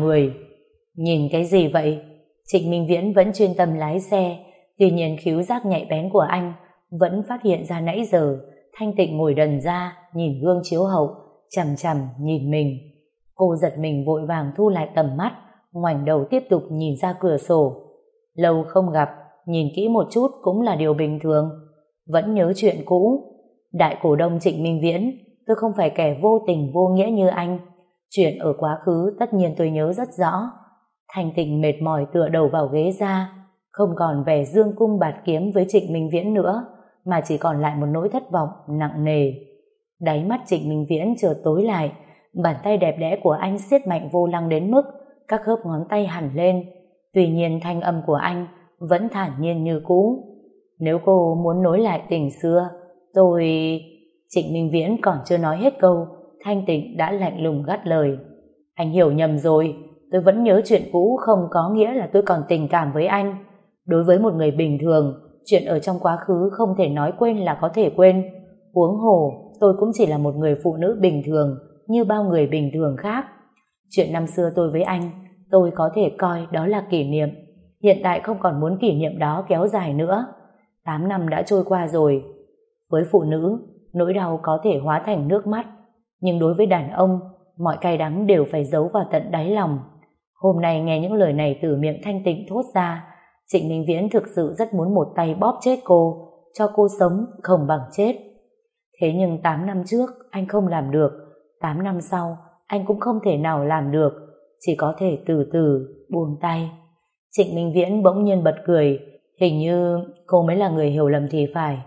người. Nhìn cái gì vậy? Trịnh Minh Viễn vẫn chuyên tâm lái xe, tuy nhiên khiếu giác nhạy bén của anh vẫn phát hiện ra nãy giờ Thanh Tịnh ngồi đần ra, nhìn gương chiếu hậu, chằm chằm nhìn mình. Cô giật mình vội vàng thu lại tầm mắt, ngoảnh đầu tiếp tục nhìn ra cửa sổ. Lâu không gặp, nhìn kỹ một chút cũng là điều bình thường. Vẫn nhớ chuyện cũ. Đại cổ đông Trịnh Minh Viễn, tôi không phải kẻ vô tình vô nghĩa như anh. Chuyện ở quá khứ tất nhiên tôi nhớ rất rõ. thành Tịnh mệt mỏi tựa đầu vào ghế ra, không còn vẻ dương cung bạt kiếm với Trịnh Minh Viễn nữa mà chỉ còn lại một nỗi thất vọng nặng nề. Đáy mắt Trịnh Minh Viễn chợt tối lại, bàn tay đẹp đẽ của anh siết mạnh vô lăng đến mức các khớp ngón tay hẳn lên. Tuy nhiên thanh âm của anh vẫn thản nhiên như cũ. Nếu cô muốn nối lại tình xưa, tôi... Trịnh Minh Viễn còn chưa nói hết câu, Thanh Tịnh đã lạnh lùng gắt lời. Anh hiểu nhầm rồi, tôi vẫn nhớ chuyện cũ không có nghĩa là tôi còn tình cảm với anh. Đối với một người bình thường, chuyện ở trong quá khứ không thể nói quên là có thể quên. Huống hồ, tôi cũng chỉ là một người phụ nữ bình thường, như bao người bình thường khác. Chuyện năm xưa tôi với anh, tôi có thể coi đó là kỷ niệm. Hiện tại không còn muốn kỷ niệm đó kéo dài nữa. Tám năm đã trôi qua rồi. Với phụ nữ, nỗi đau có thể hóa thành nước mắt. Nhưng đối với đàn ông, mọi cay đắng đều phải giấu vào tận đáy lòng. Hôm nay nghe những lời này từ miệng thanh tịnh thốt ra, Trịnh Minh Viễn thực sự rất muốn một tay bóp chết cô, cho cô sống không bằng chết. Thế nhưng 8 năm trước anh không làm được, 8 năm sau anh cũng không thể nào làm được, chỉ có thể từ từ buông tay. Trịnh Minh Viễn bỗng nhiên bật cười, hình như cô mới là người hiểu lầm thì phải.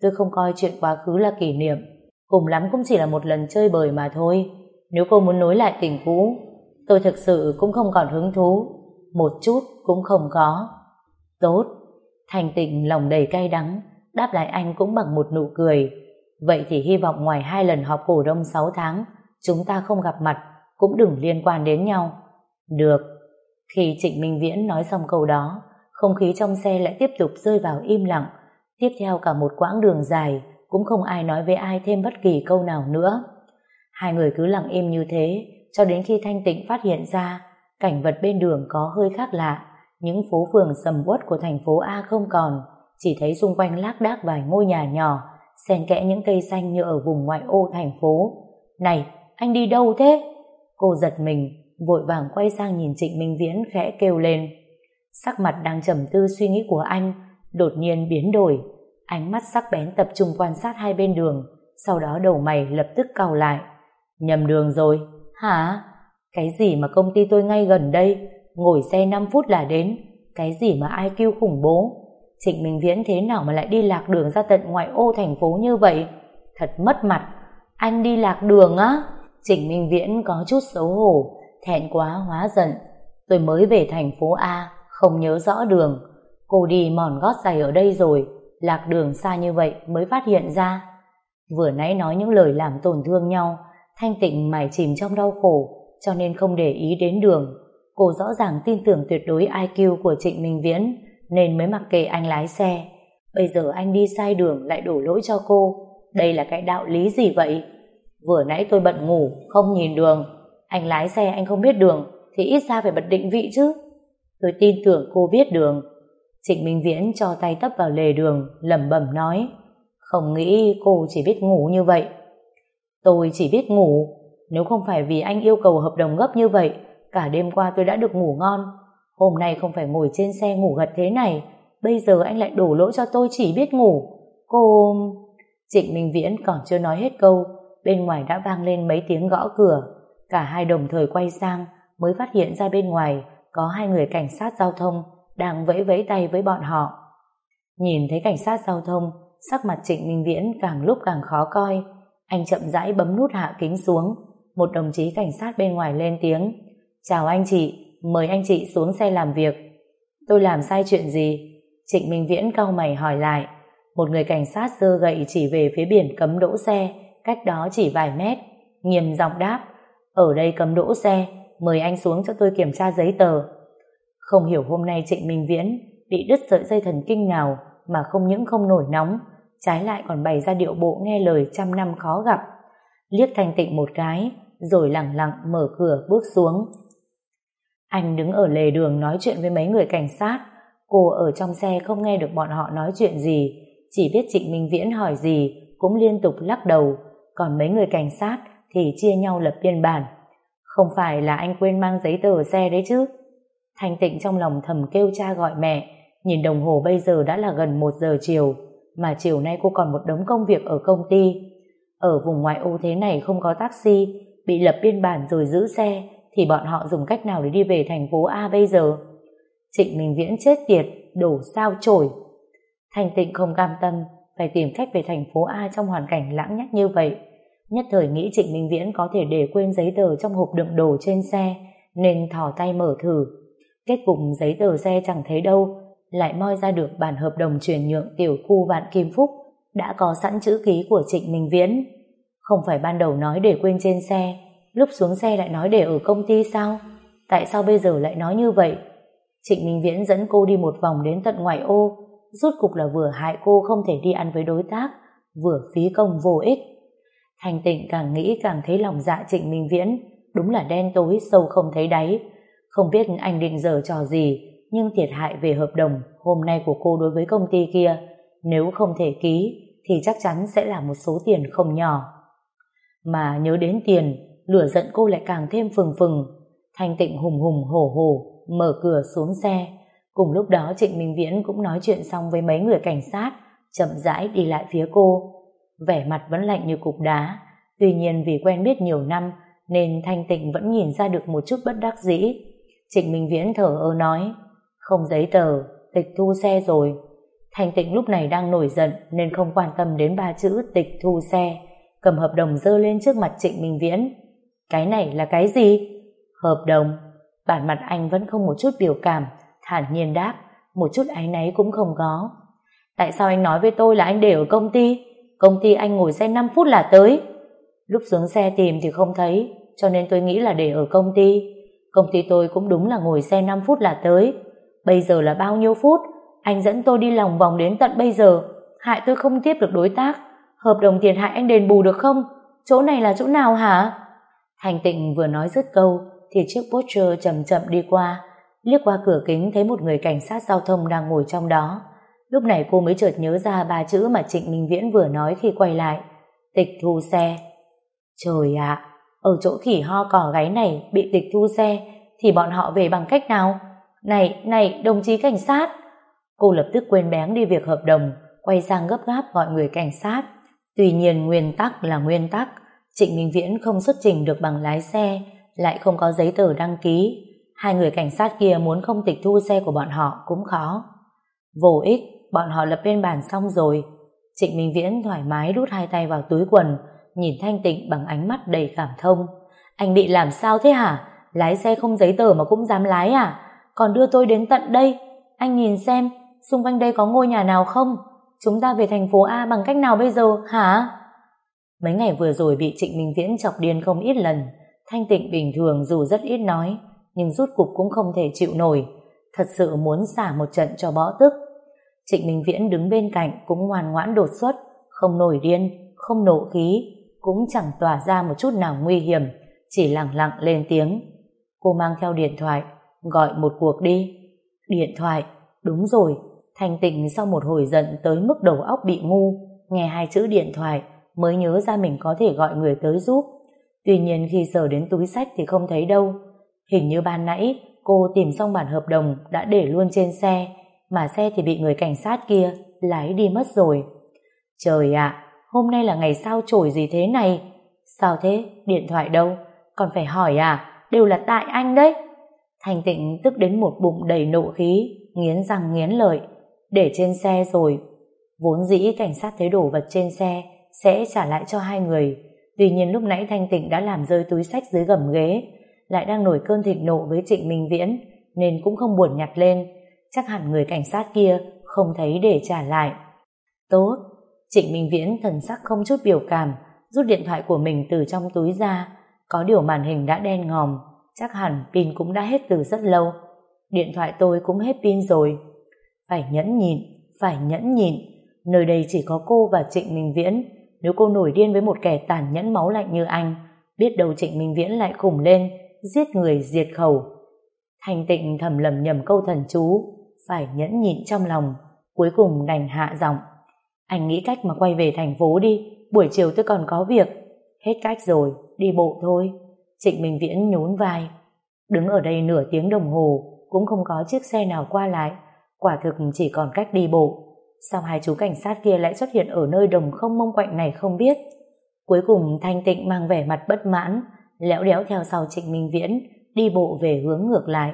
Tôi không coi chuyện quá khứ là kỷ niệm, cùng lắm cũng chỉ là một lần chơi bời mà thôi. Nếu cô muốn nối lại tình cũ, tôi thực sự cũng không còn hứng thú, một chút cũng không có. Tốt, thành tịnh lòng đầy cay đắng, đáp lại anh cũng bằng một nụ cười. Vậy thì hy vọng ngoài hai lần họp cổ đông 6 tháng, chúng ta không gặp mặt, cũng đừng liên quan đến nhau. Được. Khi Trịnh Minh Viễn nói xong câu đó, không khí trong xe lại tiếp tục rơi vào im lặng. Tiếp theo cả một quãng đường dài, cũng không ai nói với ai thêm bất kỳ câu nào nữa. Hai người cứ lặng im như thế, cho đến khi Thanh Tịnh phát hiện ra cảnh vật bên đường có hơi khác lạ. Những phố phường sầm uất của thành phố A không còn, chỉ thấy xung quanh lác đác vài ngôi nhà nhỏ, xen kẽ những cây xanh như ở vùng ngoại ô thành phố. Này, anh đi đâu thế? Cô giật mình, vội vàng quay sang nhìn Trịnh Minh Viễn khẽ kêu lên. Sắc mặt đang trầm tư suy nghĩ của anh, đột nhiên biến đổi. Ánh mắt sắc bén tập trung quan sát hai bên đường, sau đó đầu mày lập tức cau lại. Nhầm đường rồi. Hả? Cái gì mà công ty tôi ngay gần đây, ngồi xe 5 phút là đến. Cái gì mà ai kêu khủng bố? Trịnh Minh Viễn thế nào mà lại đi lạc đường ra tận ngoại ô thành phố như vậy? Thật mất mặt. Anh đi lạc đường á? Trịnh Minh Viễn có chút xấu hổ, thẹn quá hóa giận. Tôi mới về thành phố A, không nhớ rõ đường. Cô đi mòn gót giày ở đây rồi, lạc đường xa như vậy mới phát hiện ra. Vừa nãy nói những lời làm tổn thương nhau, thanh tịnh mải chìm trong đau khổ, cho nên không để ý đến đường. Cô rõ ràng tin tưởng tuyệt đối IQ của Trịnh Minh Viễn, nên mới mặc kệ anh lái xe. Bây giờ anh đi sai đường lại đổ lỗi cho cô. Đây là cái đạo lý gì vậy? Vừa nãy tôi bận ngủ, không nhìn đường. Anh lái xe anh không biết đường, thì ít ra phải bật định vị chứ. Tôi tin tưởng cô biết đường. Trịnh Minh Viễn cho tay tấp vào lề đường, lẩm bẩm nói. Không nghĩ cô chỉ biết ngủ như vậy. Tôi chỉ biết ngủ. Nếu không phải vì anh yêu cầu hợp đồng gấp như vậy, cả đêm qua tôi đã được ngủ ngon. Hôm nay không phải ngồi trên xe ngủ gật thế này, bây giờ anh lại đổ lỗi cho tôi chỉ biết ngủ. Cô... Trịnh Minh Viễn còn chưa nói hết câu, bên ngoài đã vang lên mấy tiếng gõ cửa. Cả hai đồng thời quay sang, mới phát hiện ra bên ngoài có hai người cảnh sát giao thông đang vẫy vẫy tay với bọn họ. Nhìn thấy cảnh sát giao thông, sắc mặt Trịnh Minh Viễn càng lúc càng khó coi. Anh chậm rãi bấm nút hạ kính xuống. Một đồng chí cảnh sát bên ngoài lên tiếng. Chào anh chị, mời anh chị xuống xe làm việc. Tôi làm sai chuyện gì? Trịnh Minh Viễn cau mày hỏi lại. Một người cảnh sát giơ gậy chỉ về phía biển cấm đỗ xe, cách đó chỉ vài mét. Nghiêm giọng đáp, ở đây cấm đỗ xe, mời anh xuống cho tôi kiểm tra giấy tờ. Không hiểu hôm nay Trịnh Minh Viễn bị đứt sợi dây thần kinh nào mà không những không nổi nóng, trái lại còn bày ra điệu bộ nghe lời trăm năm khó gặp. Liếc thanh tịnh một cái, rồi lặng lặng mở cửa bước xuống. Anh đứng ở lề đường nói chuyện với mấy người cảnh sát. Cô ở trong xe không nghe được bọn họ nói chuyện gì, chỉ biết Trịnh Minh Viễn hỏi gì cũng liên tục lắc đầu, còn mấy người cảnh sát thì chia nhau lập biên bản. Không phải là anh quên mang giấy tờ xe đấy chứ? Thanh tịnh trong lòng thầm kêu cha gọi mẹ, nhìn đồng hồ bây giờ đã là gần một giờ chiều, mà chiều nay cô còn một đống công việc ở công ty. Ở vùng ngoại ô thế này không có taxi, bị lập biên bản rồi giữ xe, thì bọn họ dùng cách nào để đi về thành phố A bây giờ? Trịnh Minh Viễn chết tiệt, đổ sao trổi. Thanh tịnh không cam tâm, phải tìm cách về thành phố A trong hoàn cảnh lãng nhắc như vậy. Nhất thời nghĩ Trịnh Minh Viễn có thể để quên giấy tờ trong hộp đựng đồ trên xe, nên thò tay mở thử. Kết cục giấy tờ xe chẳng thấy đâu, lại moi ra được bản hợp đồng chuyển nhượng tiểu khu Vạn Kim Phúc đã có sẵn chữ ký của Trịnh Minh Viễn. Không phải ban đầu nói để quên trên xe, lúc xuống xe lại nói để ở công ty sao? Tại sao bây giờ lại nói như vậy? Trịnh Minh Viễn dẫn cô đi một vòng đến tận ngoại ô, rốt cục là vừa hại cô không thể đi ăn với đối tác, vừa phí công vô ích. Thành tịnh càng nghĩ càng thấy lòng dạ Trịnh Minh Viễn, đúng là đen tối sâu không thấy đáy. Không biết anh định giờ trò gì, nhưng thiệt hại về hợp đồng hôm nay của cô đối với công ty kia, nếu không thể ký, thì chắc chắn sẽ là một số tiền không nhỏ. Mà nhớ đến tiền, lửa giận cô lại càng thêm phừng phừng. Thanh tịnh hùng hùng hổ hổ, mở cửa xuống xe. Cùng lúc đó Trịnh Minh Viễn cũng nói chuyện xong với mấy người cảnh sát, chậm rãi đi lại phía cô. Vẻ mặt vẫn lạnh như cục đá, tuy nhiên vì quen biết nhiều năm nên Thanh Tịnh vẫn nhìn ra được một chút bất đắc dĩ. Trịnh Minh Viễn thở ơ nói, không giấy tờ, tịch thu xe rồi. thành Tịnh lúc này đang nổi giận nên không quan tâm đến ba chữ tịch thu xe, cầm hợp đồng dơ lên trước mặt Trịnh Minh Viễn. Cái này là cái gì? Hợp đồng. Bản mặt anh vẫn không một chút biểu cảm, thản nhiên đáp, một chút áy náy cũng không có. Tại sao anh nói với tôi là anh để ở công ty? Công ty anh ngồi xe 5 phút là tới. Lúc xuống xe tìm thì không thấy, cho nên tôi nghĩ là để ở công ty. Công ty tôi cũng đúng là ngồi xe 5 phút là tới. Bây giờ là bao nhiêu phút? Anh dẫn tôi đi lòng vòng đến tận bây giờ. Hại tôi không tiếp được đối tác. Hợp đồng tiền hại anh đền bù được không? Chỗ này là chỗ nào hả? Thành tịnh vừa nói dứt câu thì chiếc Porsche chậm chậm đi qua liếc qua cửa kính thấy một người cảnh sát giao thông đang ngồi trong đó. Lúc này cô mới chợt nhớ ra ba chữ mà Trịnh Minh Viễn vừa nói khi quay lại. Tịch thu xe. Trời ạ, ở chỗ khỉ ho cỏ gáy này bị tịch thu xe thì bọn họ về bằng cách nào? Này, này, đồng chí cảnh sát. Cô lập tức quên bén đi việc hợp đồng, quay sang gấp gáp gọi người cảnh sát. Tuy nhiên nguyên tắc là nguyên tắc, Trịnh Minh Viễn không xuất trình được bằng lái xe, lại không có giấy tờ đăng ký. Hai người cảnh sát kia muốn không tịch thu xe của bọn họ cũng khó. Vô ích, bọn họ lập biên bản xong rồi. Trịnh Minh Viễn thoải mái đút hai tay vào túi quần, nhìn Thanh Tịnh bằng ánh mắt đầy cảm thông. Anh bị làm sao thế hả? Lái xe không giấy tờ mà cũng dám lái à? Còn đưa tôi đến tận đây. Anh nhìn xem, xung quanh đây có ngôi nhà nào không? Chúng ta về thành phố A bằng cách nào bây giờ, hả? Mấy ngày vừa rồi bị Trịnh Minh Viễn chọc điên không ít lần. Thanh Tịnh bình thường dù rất ít nói, nhưng rút cục cũng không thể chịu nổi. Thật sự muốn xả một trận cho bõ tức. Trịnh Minh Viễn đứng bên cạnh cũng ngoan ngoãn đột xuất, không nổi điên, không nộ khí, cũng chẳng tỏa ra một chút nào nguy hiểm, chỉ lặng lặng lên tiếng. Cô mang theo điện thoại, gọi một cuộc đi. Điện thoại, đúng rồi, thành tịnh sau một hồi giận tới mức đầu óc bị ngu, nghe hai chữ điện thoại mới nhớ ra mình có thể gọi người tới giúp. Tuy nhiên khi sờ đến túi sách thì không thấy đâu. Hình như ban nãy cô tìm xong bản hợp đồng đã để luôn trên xe, mà xe thì bị người cảnh sát kia lái đi mất rồi. Trời ạ, hôm nay là ngày sao chổi gì thế này? Sao thế? Điện thoại đâu? Còn phải hỏi à? Đều là tại anh đấy. Thành tịnh tức đến một bụng đầy nộ khí, nghiến răng nghiến lợi. Để trên xe rồi. Vốn dĩ cảnh sát thấy đổ vật trên xe sẽ trả lại cho hai người. Tuy nhiên lúc nãy Thanh Tịnh đã làm rơi túi sách dưới gầm ghế, lại đang nổi cơn thịnh nộ với Trịnh Minh Viễn, nên cũng không buồn nhặt lên. Chắc hẳn người cảnh sát kia không thấy để trả lại. Tốt, Trịnh Minh Viễn thần sắc không chút biểu cảm, rút điện thoại của mình từ trong túi ra. Có điều màn hình đã đen ngòm, chắc hẳn pin cũng đã hết từ rất lâu. Điện thoại tôi cũng hết pin rồi. Phải nhẫn nhịn, phải nhẫn nhịn. Nơi đây chỉ có cô và Trịnh Minh Viễn. Nếu cô nổi điên với một kẻ tàn nhẫn máu lạnh như anh, biết đâu Trịnh Minh Viễn lại khủng lên, giết người diệt khẩu. Thanh tịnh thầm lầm nhầm câu thần chú, phải nhẫn nhịn trong lòng, cuối cùng đành hạ giọng. Anh nghĩ cách mà quay về thành phố đi, buổi chiều tôi còn có việc. Hết cách rồi, đi bộ thôi. Trịnh Minh Viễn nhún vai. Đứng ở đây nửa tiếng đồng hồ, cũng không có chiếc xe nào qua lại. Quả thực chỉ còn cách đi bộ. Sao hai chú cảnh sát kia lại xuất hiện ở nơi đồng không mông quạnh này không biết? Cuối cùng Thanh Tịnh mang vẻ mặt bất mãn, lẽo đẽo theo sau Trịnh Minh Viễn, đi bộ về hướng ngược lại.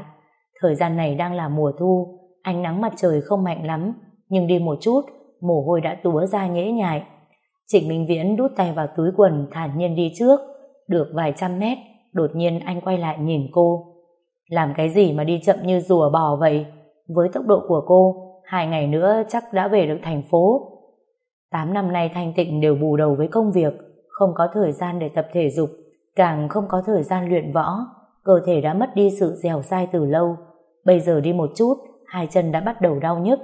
Thời gian này đang là mùa thu, ánh nắng mặt trời không mạnh lắm, nhưng đi một chút, mồ hôi đã túa ra nhễ nhại. Trịnh Minh Viễn đút tay vào túi quần thản nhiên đi trước, được vài trăm mét, đột nhiên anh quay lại nhìn cô. Làm cái gì mà đi chậm như rùa bò vậy? Với tốc độ của cô, hai ngày nữa chắc đã về được thành phố. Tám năm nay Thanh Tịnh đều bù đầu với công việc, không có thời gian để tập thể dục, càng không có thời gian luyện võ, cơ thể đã mất đi sự dẻo dai từ lâu. Bây giờ đi một chút, hai chân đã bắt đầu đau nhức.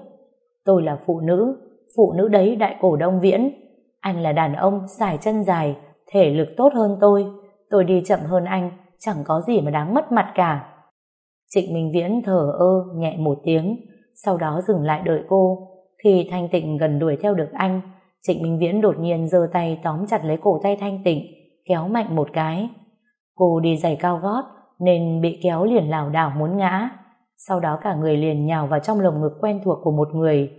Tôi là phụ nữ, phụ nữ đấy đại cổ đông viễn. Anh là đàn ông, xài chân dài, thể lực tốt hơn tôi. Tôi đi chậm hơn anh, chẳng có gì mà đáng mất mặt cả. Trịnh Minh Viễn thở ơ, nhẹ một tiếng, sau đó dừng lại đợi cô. Khi Thanh Tịnh gần đuổi theo được anh, Trịnh Minh Viễn đột nhiên giơ tay tóm chặt lấy cổ tay Thanh Tịnh, kéo mạnh một cái. Cô đi giày cao gót, nên bị kéo liền lảo đảo muốn ngã. Sau đó cả người liền nhào vào trong lồng ngực quen thuộc của một người.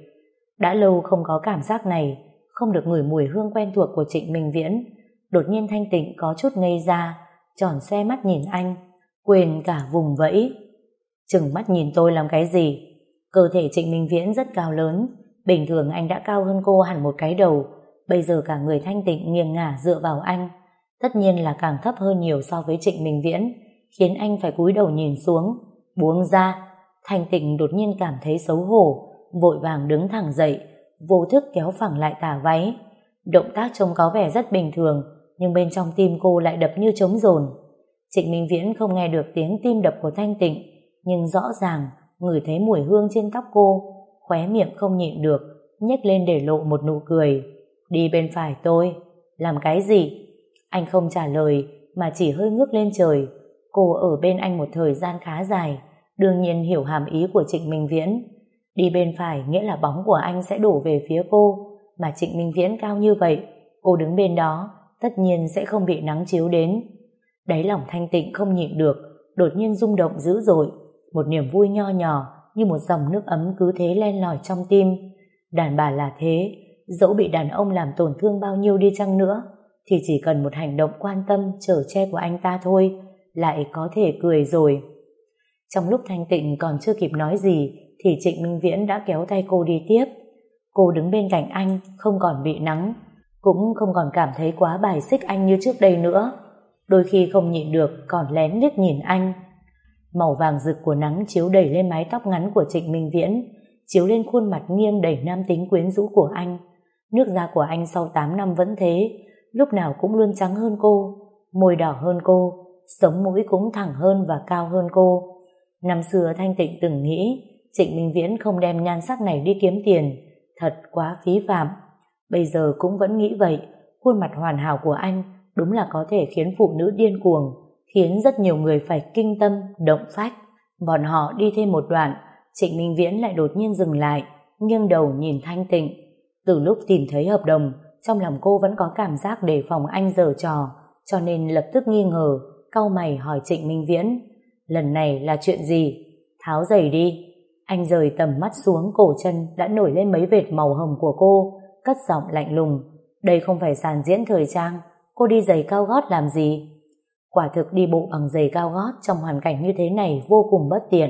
Đã lâu không có cảm giác này, không được ngửi mùi hương quen thuộc của Trịnh Minh Viễn. Đột nhiên Thanh Tịnh có chút ngây ra, tròn xe mắt nhìn anh, quên cả vùng vẫy. Chừng mắt nhìn tôi làm cái gì? Cơ thể Trịnh Minh Viễn rất cao lớn, bình thường anh đã cao hơn cô hẳn một cái đầu, bây giờ cả người thanh tịnh nghiêng ngả dựa vào anh. Tất nhiên là càng thấp hơn nhiều so với Trịnh Minh Viễn, khiến anh phải cúi đầu nhìn xuống, buông ra. Thanh tịnh đột nhiên cảm thấy xấu hổ, vội vàng đứng thẳng dậy, vô thức kéo phẳng lại tà váy. Động tác trông có vẻ rất bình thường, nhưng bên trong tim cô lại đập như trống rồn. Trịnh Minh Viễn không nghe được tiếng tim đập của Thanh Tịnh, nhưng rõ ràng ngửi thấy mùi hương trên tóc cô, khóe miệng không nhịn được, nhếch lên để lộ một nụ cười. Đi bên phải tôi. Làm cái gì? Anh không trả lời, mà chỉ hơi ngước lên trời. Cô ở bên anh một thời gian khá dài, đương nhiên hiểu hàm ý của Trịnh Minh Viễn. Đi bên phải nghĩa là bóng của anh sẽ đổ về phía cô, mà Trịnh Minh Viễn cao như vậy, cô đứng bên đó, tất nhiên sẽ không bị nắng chiếu đến. Đáy lòng thanh tịnh không nhịn được, đột nhiên rung động dữ dội, một niềm vui nho nhỏ như một dòng nước ấm cứ thế len lỏi trong tim. Đàn bà là thế, dẫu bị đàn ông làm tổn thương bao nhiêu đi chăng nữa, thì chỉ cần một hành động quan tâm, chở che của anh ta thôi, lại có thể cười rồi. Trong lúc Thanh Tịnh còn chưa kịp nói gì, thì Trịnh Minh Viễn đã kéo tay cô đi tiếp. Cô đứng bên cạnh anh, không còn bị nắng, cũng không còn cảm thấy quá bài xích anh như trước đây nữa. Đôi khi không nhịn được, còn lén liếc nhìn anh. Màu vàng rực của nắng chiếu đầy lên mái tóc ngắn của Trịnh Minh Viễn, chiếu lên khuôn mặt nghiêng đầy nam tính quyến rũ của anh. Nước da của anh sau 8 năm vẫn thế, lúc nào cũng luôn trắng hơn cô, môi đỏ hơn cô, sống mũi cũng thẳng hơn và cao hơn cô. Năm xưa Thanh Tịnh từng nghĩ Trịnh Minh Viễn không đem nhan sắc này đi kiếm tiền, thật quá phí phạm. Bây giờ cũng vẫn nghĩ vậy, khuôn mặt hoàn hảo của anh đúng là có thể khiến phụ nữ điên cuồng, khiến rất nhiều người phải kinh tâm, động phách. Bọn họ đi thêm một đoạn, Trịnh Minh Viễn lại đột nhiên dừng lại, nghiêng đầu nhìn Thanh Tịnh. Từ lúc tìm thấy hợp đồng, trong lòng cô vẫn có cảm giác đề phòng anh giở trò, cho nên lập tức nghi ngờ, cau mày hỏi Trịnh Minh Viễn. Lần này là chuyện gì? Tháo giày đi. Anh rời tầm mắt xuống cổ chân đã nổi lên mấy vệt màu hồng của cô, cất giọng lạnh lùng. Đây không phải sàn diễn thời trang, cô đi giày cao gót làm gì? Quả thực đi bộ bằng giày cao gót trong hoàn cảnh như thế này vô cùng bất tiện,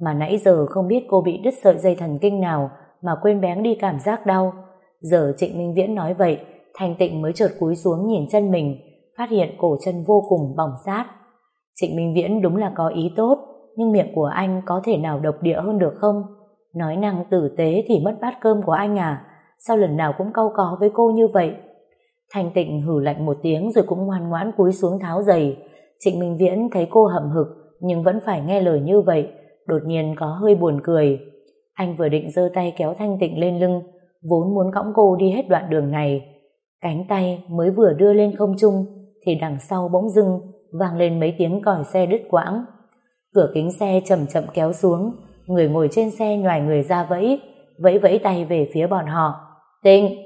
mà nãy giờ không biết cô bị đứt sợi dây thần kinh nào mà quên bén đi cảm giác đau. Giờ Trịnh Minh Viễn nói vậy, Thanh Tịnh mới chợt cúi xuống nhìn chân mình, phát hiện cổ chân vô cùng bỏng sát. Trịnh Minh Viễn đúng là có ý tốt, nhưng miệng của anh có thể nào độc địa hơn được không? Nói năng tử tế thì mất bát cơm của anh à? Sao lần nào cũng câu có với cô như vậy? Thanh tịnh hử lạnh một tiếng rồi cũng ngoan ngoãn cúi xuống tháo giày. Trịnh Minh Viễn thấy cô hậm hực nhưng vẫn phải nghe lời như vậy. Đột nhiên có hơi buồn cười. Anh vừa định giơ tay kéo Thanh tịnh lên lưng, vốn muốn cõng cô đi hết đoạn đường này. Cánh tay mới vừa đưa lên không trung thì đằng sau bỗng dưng vang lên mấy tiếng còi xe đứt quãng. Cửa kính xe chậm chậm kéo xuống, người ngồi trên xe nhòi người ra vẫy, vẫy vẫy tay về phía bọn họ. Tịnh!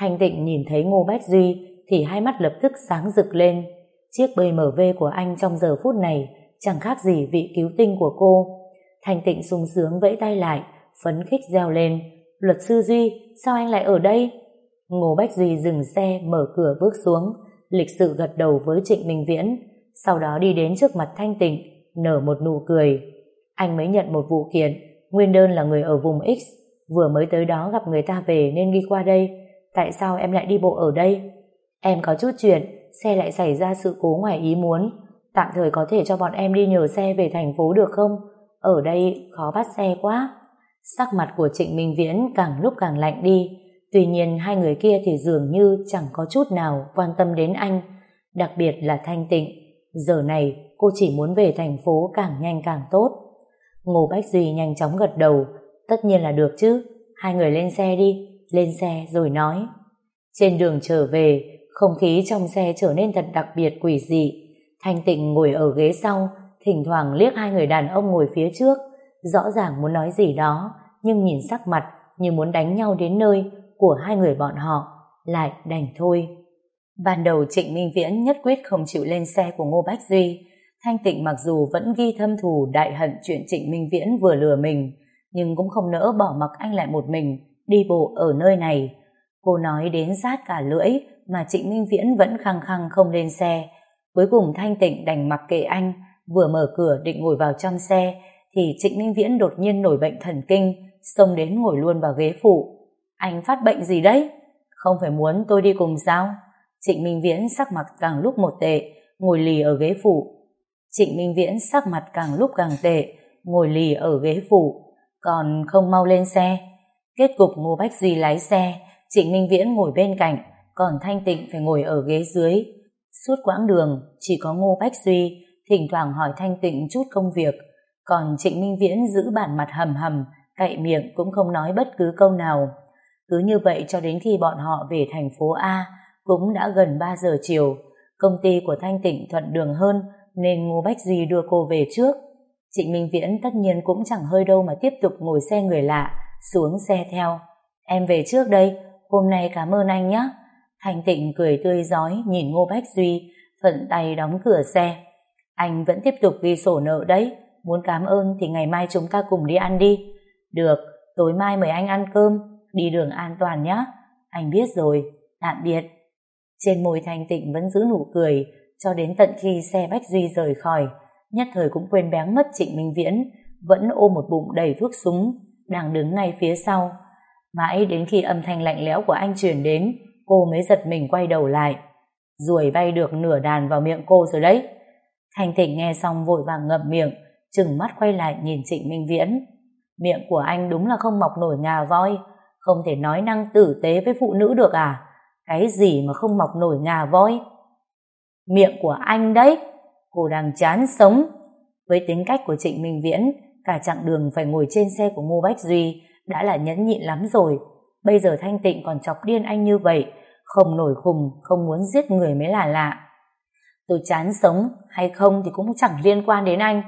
Thanh Tịnh nhìn thấy Ngô Bách Duy thì hai mắt lập tức sáng rực lên. Chiếc BMW của anh trong giờ phút này chẳng khác gì vị cứu tinh của cô. Thanh Tịnh sung sướng vẫy tay lại, phấn khích reo lên. Luật sư Duy, sao anh lại ở đây? Ngô Bách Duy dừng xe, mở cửa bước xuống, lịch sự gật đầu với Trịnh Minh Viễn, sau đó đi đến trước mặt Thanh Tịnh, nở một nụ cười. Anh mới nhận một vụ kiện, nguyên đơn là người ở vùng X, vừa mới tới đó gặp người ta về nên đi qua đây. Tại sao em lại đi bộ ở đây? Em có chút chuyện, xe lại xảy ra sự cố ngoài ý muốn. Tạm thời có thể cho bọn em đi nhờ xe về thành phố được không? Ở đây khó bắt xe quá. Sắc mặt của Trịnh Minh Viễn càng lúc càng lạnh đi. Tuy nhiên hai người kia thì dường như chẳng có chút nào quan tâm đến anh. Đặc biệt là Thanh Tịnh. Giờ này cô chỉ muốn về thành phố càng nhanh càng tốt. Ngô Bách Duy nhanh chóng gật đầu. Tất nhiên là được chứ. Hai người lên xe đi. Lên xe rồi nói. Trên đường trở về, không khí trong xe trở nên thật đặc biệt quỷ dị. Thanh Tịnh ngồi ở ghế sau, thỉnh thoảng liếc hai người đàn ông ngồi phía trước. Rõ ràng muốn nói gì đó, nhưng nhìn sắc mặt như muốn đánh nhau đến nơi của hai người bọn họ, lại đành thôi. Ban đầu Trịnh Minh Viễn nhất quyết không chịu lên xe của Ngô Bách Duy. Thanh Tịnh mặc dù vẫn ghi thâm thù đại hận chuyện Trịnh Minh Viễn vừa lừa mình, nhưng cũng không nỡ bỏ mặc anh lại một mình, đi bộ ở nơi này. Cô nói đến rát cả lưỡi mà Trịnh Minh Viễn vẫn khăng khăng không lên xe. Cuối cùng Thanh Tịnh đành mặc kệ anh, vừa mở cửa định ngồi vào trong xe, thì Trịnh Minh Viễn đột nhiên nổi bệnh thần kinh, xông đến ngồi luôn vào ghế phụ. Anh phát bệnh gì đấy? Không phải muốn tôi đi cùng sao? Trịnh Minh Viễn sắc mặt càng lúc một tệ, ngồi lì ở ghế phụ. Trịnh Minh Viễn sắc mặt càng lúc càng tệ, ngồi lì ở ghế phụ, còn không mau lên xe. Kết cục Ngô Bách Duy lái xe, Trịnh Minh Viễn ngồi bên cạnh, còn Thanh Tịnh phải ngồi ở ghế dưới. Suốt quãng đường, chỉ có Ngô Bách Duy thỉnh thoảng hỏi Thanh Tịnh chút công việc, còn Trịnh Minh Viễn giữ bản mặt hầm hầm, cậy miệng cũng không nói bất cứ câu nào. Cứ như vậy cho đến khi bọn họ về thành phố A, cũng đã gần 3 giờ chiều. Công ty của Thanh Tịnh thuận đường hơn, nên Ngô Bách Duy đưa cô về trước. Trịnh Minh Viễn tất nhiên cũng chẳng hơi đâu mà tiếp tục ngồi xe người lạ, xuống xe theo. Em về trước đây, hôm nay cảm ơn anh nhé. Thanh Tịnh cười tươi giói nhìn Ngô Bách Duy, thuận tay đóng cửa xe. Anh vẫn tiếp tục ghi sổ nợ đấy, muốn cảm ơn thì ngày mai chúng ta cùng đi ăn đi. Được, tối mai mời anh ăn cơm, đi đường an toàn nhé. Anh biết rồi, tạm biệt. Trên môi Thanh Tịnh vẫn giữ nụ cười, cho đến tận khi xe Bách Duy rời khỏi, nhất thời cũng quên bén mất Trịnh Minh Viễn, vẫn ôm một bụng đầy thuốc súng, đang đứng ngay phía sau. Mãi đến khi âm thanh lạnh lẽo của anh truyền đến, cô mới giật mình quay đầu lại. Ruồi bay được nửa đàn vào miệng cô rồi đấy. Thanh Tịnh nghe xong vội vàng ngậm miệng, chừng mắt quay lại nhìn Trịnh Minh Viễn. Miệng của anh đúng là không mọc nổi ngà voi, không thể nói năng tử tế với phụ nữ được à? Cái gì mà không mọc nổi ngà voi? Miệng của anh đấy, cô đang chán sống. Với tính cách của Trịnh Minh Viễn, cả chặng đường phải ngồi trên xe của Ngô Bách Duy đã là nhẫn nhịn lắm rồi. Bây giờ Thanh Tịnh còn chọc điên anh như vậy, không nổi khùng, không muốn giết người mới là lạ. Tôi chán sống hay không thì cũng chẳng liên quan đến anh.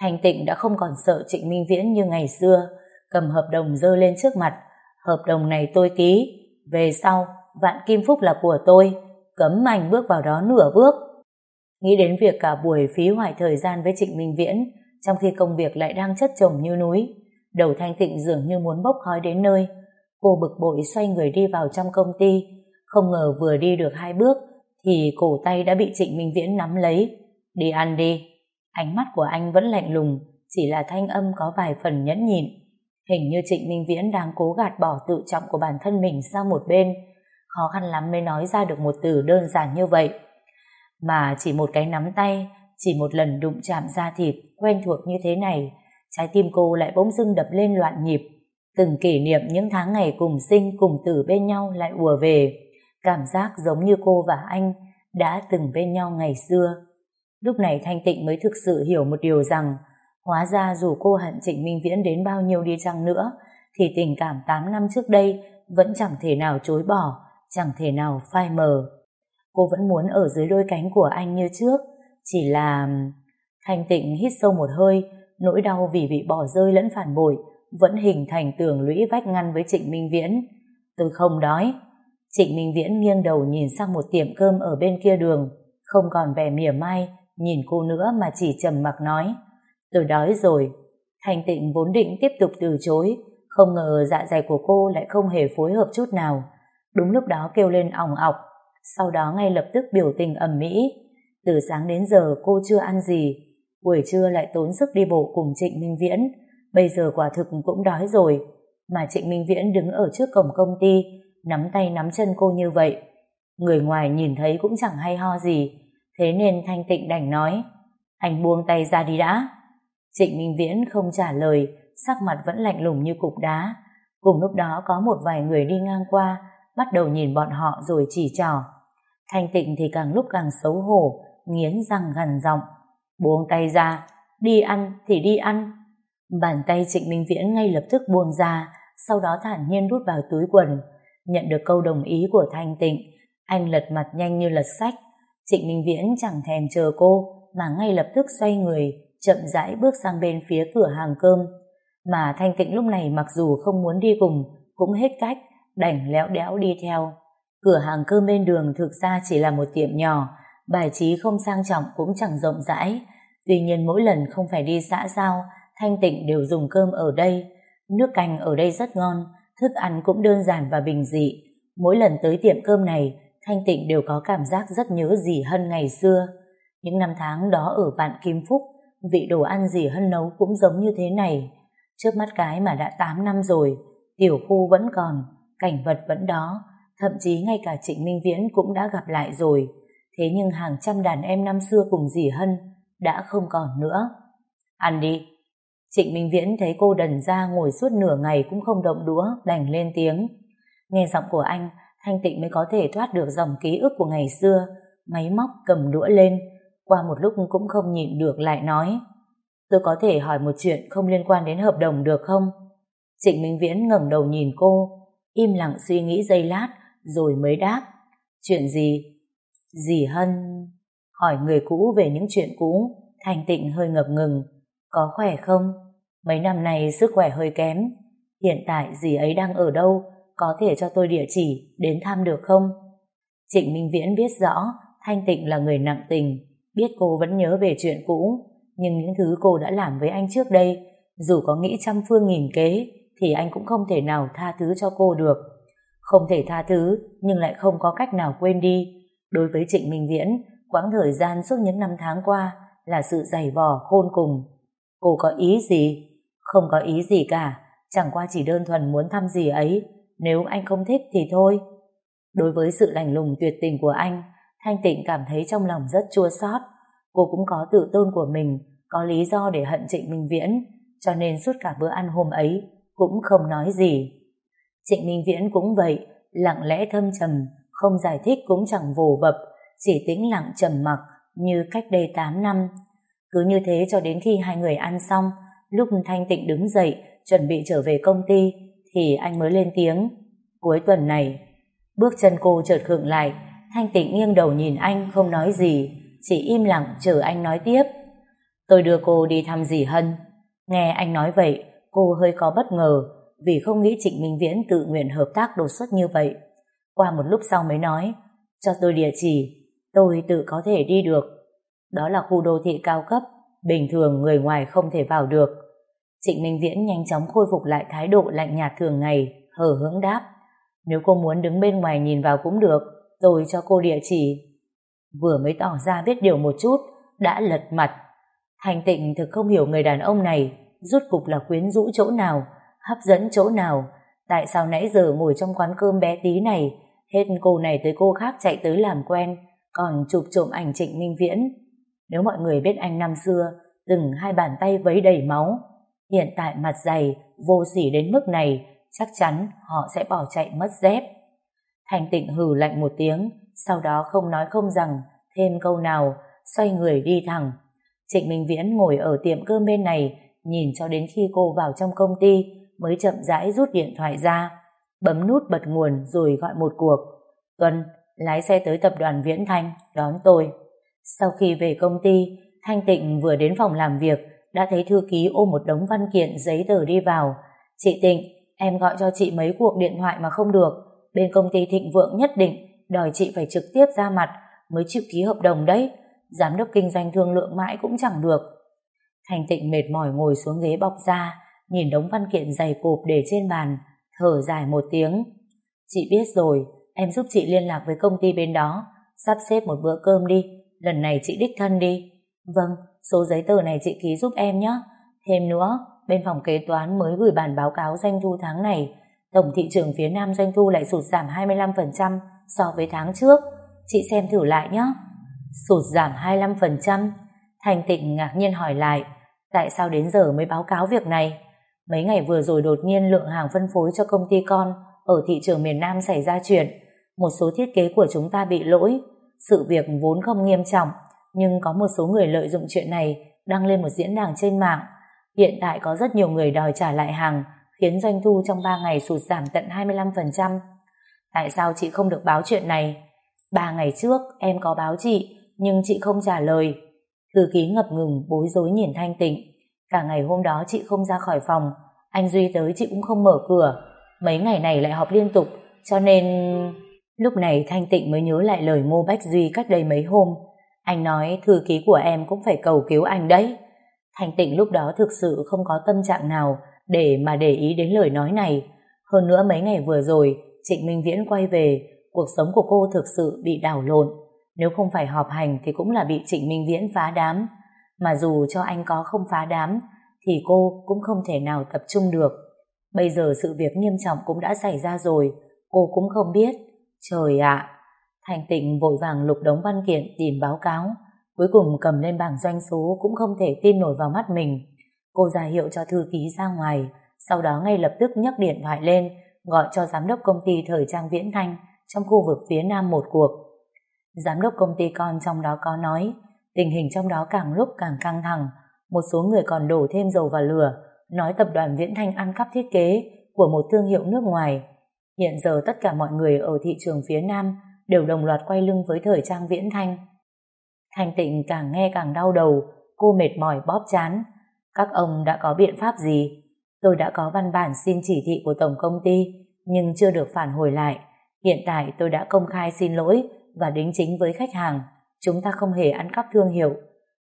Thanh Tịnh đã không còn sợ Trịnh Minh Viễn như ngày xưa, cầm hợp đồng dơ lên trước mặt. Hợp đồng này tôi ký, về sau, vạn kim phúc là của tôi, cấm anh bước vào đó nửa bước. Nghĩ đến việc cả buổi phí hoài thời gian với Trịnh Minh Viễn, trong khi công việc lại đang chất chồng như núi, đầu Thanh Tịnh dường như muốn bốc khói đến nơi. Cô bực bội xoay người đi vào trong công ty, không ngờ vừa đi được hai bước, thì cổ tay đã bị Trịnh Minh Viễn nắm lấy. Đi ăn đi. Ánh mắt của anh vẫn lạnh lùng, chỉ là thanh âm có vài phần nhẫn nhịn. Hình như Trịnh Minh Viễn đang cố gạt bỏ tự trọng của bản thân mình sang một bên, khó khăn lắm mới nói ra được một từ đơn giản như vậy. Mà chỉ một cái nắm tay, chỉ một lần đụng chạm da thịt quen thuộc như thế này, trái tim cô lại bỗng dưng đập lên loạn nhịp. Từng kỷ niệm những tháng ngày cùng sinh cùng tử bên nhau lại ùa về, cảm giác giống như cô và anh đã từng bên nhau ngày xưa. Lúc này Thanh Tịnh mới thực sự hiểu một điều rằng hóa ra dù cô hận Trịnh Minh Viễn đến bao nhiêu đi chăng nữa thì tình cảm 8 năm trước đây vẫn chẳng thể nào chối bỏ, chẳng thể nào phai mờ. Cô vẫn muốn ở dưới đôi cánh của anh như trước, chỉ là... Thanh tịnh hít sâu một hơi, nỗi đau vì bị bỏ rơi lẫn phản bội vẫn hình thành tường lũy vách ngăn với Trịnh Minh Viễn. Tôi không đói. Trịnh Minh Viễn nghiêng đầu nhìn sang một tiệm cơm ở bên kia đường, không còn vẻ mỉa mai, nhìn cô nữa mà chỉ trầm mặc nói. Tôi đói rồi. Thanh tịnh vốn định tiếp tục từ chối, không ngờ dạ dày của cô lại không hề phối hợp chút nào. Đúng lúc đó kêu lên ỏng ọc, sau đó ngay lập tức biểu tình ầm mỹ. Từ sáng đến giờ cô chưa ăn gì, buổi trưa lại tốn sức đi bộ cùng Trịnh Minh Viễn, bây giờ quả thực cũng đói rồi. Mà Trịnh Minh Viễn đứng ở trước cổng công ty, nắm tay nắm chân cô như vậy. Người ngoài nhìn thấy cũng chẳng hay ho gì, thế nên Thanh Tịnh đành nói, anh buông tay ra đi đã. Trịnh Minh Viễn không trả lời, sắc mặt vẫn lạnh lùng như cục đá. Cùng lúc đó có một vài người đi ngang qua, bắt đầu nhìn bọn họ rồi chỉ trỏ. Thanh Tịnh thì càng lúc càng xấu hổ, nghiến răng gần giọng. Buông tay ra, đi ăn thì đi ăn. Bàn tay Trịnh Minh Viễn ngay lập tức buông ra, sau đó thản nhiên rút vào túi quần. Nhận được câu đồng ý của Thanh Tịnh, anh lật mặt nhanh như lật sách. Trịnh Minh Viễn chẳng thèm chờ cô, mà ngay lập tức xoay người, chậm rãi bước sang bên phía cửa hàng cơm. Mà Thanh Tịnh lúc này mặc dù không muốn đi cùng, cũng hết cách, đành léo đẽo đi theo. Cửa hàng cơm bên đường thực ra chỉ là một tiệm nhỏ, bài trí không sang trọng cũng chẳng rộng rãi. Tuy nhiên mỗi lần không phải đi xã giao, Thanh Tịnh đều dùng cơm ở đây. Nước canh ở đây rất ngon, thức ăn cũng đơn giản và bình dị. Mỗi lần tới tiệm cơm này, Thanh Tịnh đều có cảm giác rất nhớ dì Hân ngày xưa. Những năm tháng đó ở Vạn Kim Phúc, vị đồ ăn dì Hân nấu cũng giống như thế này. Trước mắt cái mà đã 8 năm rồi, tiểu khu vẫn còn, cảnh vật vẫn đó, thậm chí ngay cả Trịnh Minh Viễn cũng đã gặp lại rồi. Thế nhưng hàng trăm đàn em năm xưa cùng dì Hân đã không còn nữa. Ăn đi. Trịnh Minh Viễn thấy cô đần ra ngồi suốt nửa ngày cũng không động đũa, đành lên tiếng. Nghe giọng của anh, Thanh Tịnh mới có thể thoát được dòng ký ức của ngày xưa. Máy móc cầm đũa lên, qua một lúc cũng không nhịn được lại nói. Tôi có thể hỏi một chuyện không liên quan đến hợp đồng được không? Trịnh Minh Viễn ngẩng đầu nhìn cô, im lặng suy nghĩ giây lát, rồi mới đáp. Chuyện gì? Dì Hân... Hỏi người cũ về những chuyện cũ, Thanh Tịnh hơi ngập ngừng. Có khỏe không? Mấy năm nay sức khỏe hơi kém. Hiện tại dì ấy đang ở đâu? Có thể cho tôi địa chỉ đến thăm được không? Trịnh Minh Viễn biết rõ Thanh Tịnh là người nặng tình, biết cô vẫn nhớ về chuyện cũ, nhưng những thứ cô đã làm với anh trước đây, dù có nghĩ trăm phương nghìn kế, thì anh cũng không thể nào tha thứ cho cô được. Không thể tha thứ, nhưng lại không có cách nào quên đi. Đối với Trịnh Minh Viễn, quãng thời gian suốt những năm tháng qua là sự dày vò khôn cùng. Cô có ý gì? Không có ý gì cả, chẳng qua chỉ đơn thuần muốn thăm gì ấy, nếu anh không thích thì thôi. Đối với sự lành lùng tuyệt tình của anh, Thanh Tịnh cảm thấy trong lòng rất chua xót. Cô cũng có tự tôn của mình, có lý do để hận Trịnh Minh Viễn, cho nên suốt cả bữa ăn hôm ấy cũng không nói gì. Trịnh Minh Viễn cũng vậy, lặng lẽ thâm trầm, không giải thích cũng chẳng vồ vập, chỉ tĩnh lặng trầm mặc như cách đây 8 năm. Cứ như thế cho đến khi hai người ăn xong, lúc Thanh Tịnh đứng dậy, chuẩn bị trở về công ty, thì anh mới lên tiếng. Cuối tuần này, bước chân cô chợt khựng lại, Thanh Tịnh nghiêng đầu nhìn anh không nói gì, chỉ im lặng chờ anh nói tiếp. Tôi đưa cô đi thăm dì Hân. Nghe anh nói vậy, cô hơi có bất ngờ, vì không nghĩ Trịnh Minh Viễn tự nguyện hợp tác đột xuất như vậy. Qua một lúc sau mới nói, cho tôi địa chỉ, tôi tự có thể đi được. Đó là khu đô thị cao cấp, bình thường người ngoài không thể vào được. Trịnh Minh Viễn nhanh chóng khôi phục lại thái độ lạnh nhạt thường ngày, hờ hững đáp. Nếu cô muốn đứng bên ngoài nhìn vào cũng được, tôi cho cô địa chỉ. Vừa mới tỏ ra biết điều một chút, đã lật mặt. Thành tịnh thực không hiểu người đàn ông này, rút cục là quyến rũ chỗ nào, hấp dẫn chỗ nào. Tại sao nãy giờ ngồi trong quán cơm bé tí này, hết cô này tới cô khác chạy tới làm quen, còn chụp trộm ảnh Trịnh Minh Viễn. Nếu mọi người biết anh năm xưa, từng hai bàn tay vấy đầy máu, hiện tại mặt dày, vô sỉ đến mức này, chắc chắn họ sẽ bỏ chạy mất dép. Thành tịnh hừ lạnh một tiếng, sau đó không nói không rằng, thêm câu nào, xoay người đi thẳng. Trịnh Minh Viễn ngồi ở tiệm cơm bên này, nhìn cho đến khi cô vào trong công ty, mới chậm rãi rút điện thoại ra, bấm nút bật nguồn rồi gọi một cuộc. Tuân, lái xe tới tập đoàn Viễn Thanh, đón tôi. Sau khi về công ty, Thanh Tịnh vừa đến phòng làm việc, đã thấy thư ký ôm một đống văn kiện giấy tờ đi vào. Chị Tịnh, em gọi cho chị mấy cuộc điện thoại mà không được. Bên công ty Thịnh Vượng nhất định đòi chị phải trực tiếp ra mặt mới chịu ký hợp đồng đấy. Giám đốc kinh doanh thương lượng mãi cũng chẳng được. Thanh Tịnh mệt mỏi ngồi xuống ghế bọc ra, nhìn đống văn kiện dày cộp để trên bàn, thở dài một tiếng. Chị biết rồi, em giúp chị liên lạc với công ty bên đó, sắp xếp một bữa cơm đi, lần này chị đích thân đi. Vâng, số giấy tờ này chị ký giúp em nhé. Thêm nữa, bên phòng kế toán mới gửi bản báo cáo doanh thu tháng này, tổng thị trường phía Nam doanh thu lại sụt giảm 25% so với tháng trước. Chị xem thử lại nhé. Sụt giảm 25%, Thành Tịnh ngạc nhiên hỏi lại, tại sao đến giờ mới báo cáo việc này? Mấy ngày vừa rồi đột nhiên lượng hàng phân phối cho công ty con ở thị trường miền Nam xảy ra chuyện, một số thiết kế của chúng ta bị lỗi. Sự việc vốn không nghiêm trọng, nhưng có một số người lợi dụng chuyện này đăng lên một diễn đàn trên mạng. Hiện tại có rất nhiều người đòi trả lại hàng, khiến doanh thu trong 3 ngày sụt giảm tận 25%. Tại sao chị không được báo chuyện này? Ba ngày trước em có báo chị, nhưng chị không trả lời từ ký ngập ngừng bối rối nhìn Thanh Tịnh. Cả ngày hôm đó chị không ra khỏi phòng, anh Duy tới chị cũng không mở cửa. Mấy ngày này lại họp liên tục, cho nên... Lúc này Thanh Tịnh mới nhớ lại lời Ngô Bách Duy cách đây mấy hôm. Anh nói thư ký của em cũng phải cầu cứu anh đấy. Thanh Tịnh lúc đó thực sự không có tâm trạng nào để mà để ý đến lời nói này. Hơn nữa mấy ngày vừa rồi, Trịnh Minh Viễn quay về, cuộc sống của cô thực sự bị đảo lộn. Nếu không phải họp hành thì cũng là bị Trịnh Minh Viễn phá đám. Mà dù cho anh có không phá đám, thì cô cũng không thể nào tập trung được. Bây giờ sự việc nghiêm trọng cũng đã xảy ra rồi, cô cũng không biết. Trời ạ! Thành tịnh vội vàng lục đống văn kiện tìm báo cáo, cuối cùng cầm lên bảng doanh số cũng không thể tin nổi vào mắt mình. Cô ra hiệu cho thư ký ra ngoài, sau đó ngay lập tức nhấc điện thoại lên, gọi cho giám đốc công ty thời trang Viễn Thanh trong khu vực phía Nam một cuộc. Giám đốc công ty con trong đó có nói, tình hình trong đó càng lúc càng căng thẳng, một số người còn đổ thêm dầu vào lửa, nói tập đoàn Viễn Thanh ăn cắp thiết kế của một thương hiệu nước ngoài. Hiện giờ tất cả mọi người ở thị trường phía Nam đều đồng loạt quay lưng với thời trang Viễn Thanh. Thanh Tịnh càng nghe càng đau đầu, cô mệt mỏi bóp chán. Các ông đã có biện pháp gì? Tôi đã có văn bản xin chỉ thị của tổng công ty, nhưng chưa được phản hồi lại. Hiện tại tôi đã công khai xin lỗi và đính chính với khách hàng. Chúng ta không hề ăn cắp thương hiệu.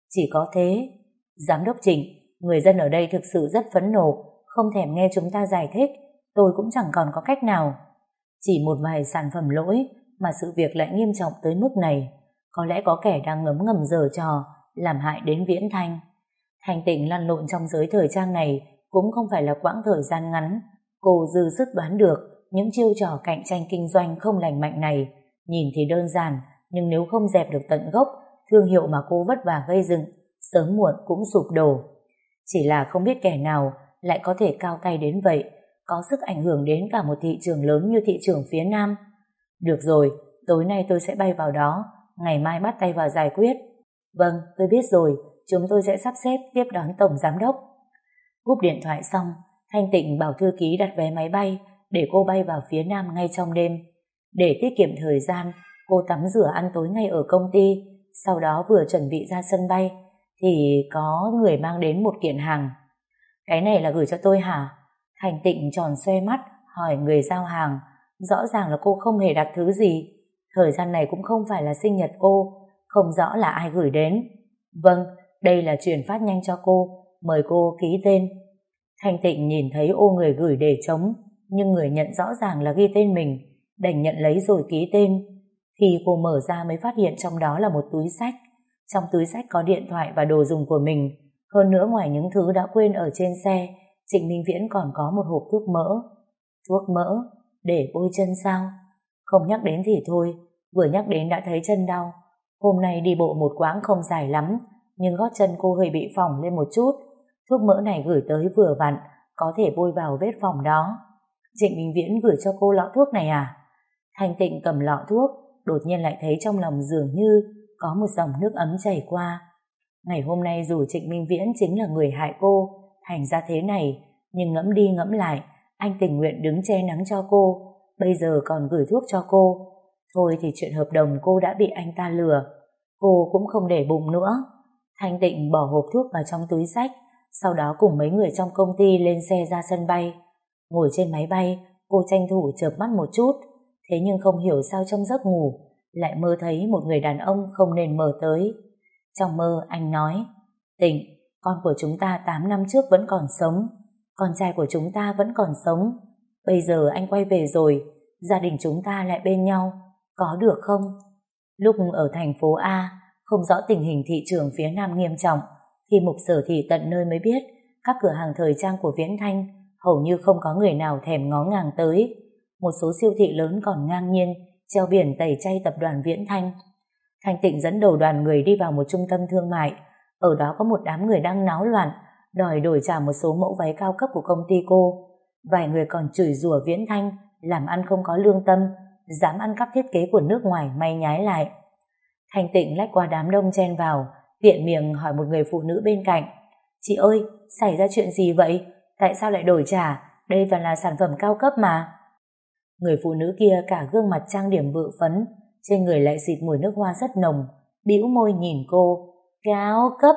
Chỉ có thế. Giám đốc Trịnh, người dân ở đây thực sự rất phấn nộ, không thèm nghe chúng ta giải thích. Tôi cũng chẳng còn có cách nào. Chỉ một vài sản phẩm lỗi mà sự việc lại nghiêm trọng tới mức này. Có lẽ có kẻ đang ngấm ngầm dở trò, làm hại đến viễn thanh. Thành tịnh lăn lộn trong giới thời trang này cũng không phải là quãng thời gian ngắn. Cô dư sức đoán được những chiêu trò cạnh tranh kinh doanh không lành mạnh này nhìn thì đơn giản nhưng nếu không dẹp được tận gốc thương hiệu mà cô vất vả gây dựng sớm muộn cũng sụp đổ. Chỉ là không biết kẻ nào lại có thể cao tay đến vậy có sức ảnh hưởng đến cả một thị trường lớn như thị trường phía Nam. Được rồi, tối nay tôi sẽ bay vào đó, ngày mai bắt tay vào giải quyết. Vâng, tôi biết rồi, chúng tôi sẽ sắp xếp tiếp đón Tổng Giám Đốc. Cúp điện thoại xong, Thanh Tịnh bảo thư ký đặt vé máy bay để cô bay vào phía Nam ngay trong đêm. Để tiết kiệm thời gian, cô tắm rửa ăn tối ngay ở công ty, sau đó vừa chuẩn bị ra sân bay, thì có người mang đến một kiện hàng. Cái này là gửi cho tôi hả? Thành tịnh tròn xoe mắt, hỏi người giao hàng. Rõ ràng là cô không hề đặt thứ gì. Thời gian này cũng không phải là sinh nhật cô, không rõ là ai gửi đến. Vâng, đây là chuyển phát nhanh cho cô, mời cô ký tên. Thanh Tịnh nhìn thấy ô người gửi để trống, nhưng người nhận rõ ràng là ghi tên mình, đành nhận lấy rồi ký tên. Khi cô mở ra mới phát hiện trong đó là một túi sách. Trong túi sách có điện thoại và đồ dùng của mình. Hơn nữa ngoài những thứ đã quên ở trên xe, Trịnh Minh Viễn còn có một hộp thuốc mỡ. Thuốc mỡ? Để bôi chân sao? Không nhắc đến thì thôi, vừa nhắc đến đã thấy chân đau. Hôm nay đi bộ một quãng không dài lắm, nhưng gót chân cô hơi bị phỏng lên một chút. Thuốc mỡ này gửi tới vừa vặn, có thể bôi vào vết phỏng đó. Trịnh Minh Viễn gửi cho cô lọ thuốc này à? Thanh Tịnh cầm lọ thuốc, đột nhiên lại thấy trong lòng dường như có một dòng nước ấm chảy qua. Ngày hôm nay dù Trịnh Minh Viễn chính là người hại cô, thành ra thế này, nhưng ngẫm đi ngẫm lại, anh tình nguyện đứng che nắng cho cô, bây giờ còn gửi thuốc cho cô. Thôi thì chuyện hợp đồng cô đã bị anh ta lừa, cô cũng không để bụng nữa. Thanh Tịnh bỏ hộp thuốc vào trong túi sách, sau đó cùng mấy người trong công ty lên xe ra sân bay. Ngồi trên máy bay, cô tranh thủ chợp mắt một chút, thế nhưng không hiểu sao trong giấc ngủ, lại mơ thấy một người đàn ông không nên mơ tới. Trong mơ anh nói, Tịnh, con của chúng ta 8 năm trước vẫn còn sống, con trai của chúng ta vẫn còn sống, bây giờ anh quay về rồi, gia đình chúng ta lại bên nhau, có được không? Lúc ở thành phố A, không rõ tình hình thị trường phía Nam nghiêm trọng, thì mục sở thì tận nơi mới biết các cửa hàng thời trang của Viễn Thanh hầu như không có người nào thèm ngó ngàng tới. Một số siêu thị lớn còn ngang nhiên treo biển tẩy chay tập đoàn Viễn Thanh. Thanh Tịnh dẫn đầu đoàn người đi vào một trung tâm thương mại. Ở đó có một đám người đang náo loạn, đòi đổi trả một số mẫu váy cao cấp của công ty cô. Vài người còn chửi rủa Viễn Thanh, làm ăn không có lương tâm, dám ăn cắp thiết kế của nước ngoài may nhái lại. Thanh Tịnh lách qua đám đông chen vào, tiện miệng hỏi một người phụ nữ bên cạnh. Chị ơi, xảy ra chuyện gì vậy? Tại sao lại đổi trả? Đây toàn là sản phẩm cao cấp mà. Người phụ nữ kia cả gương mặt trang điểm bự phấn, trên người lại xịt mùi nước hoa rất nồng, bĩu môi nhìn cô. Cao cấp?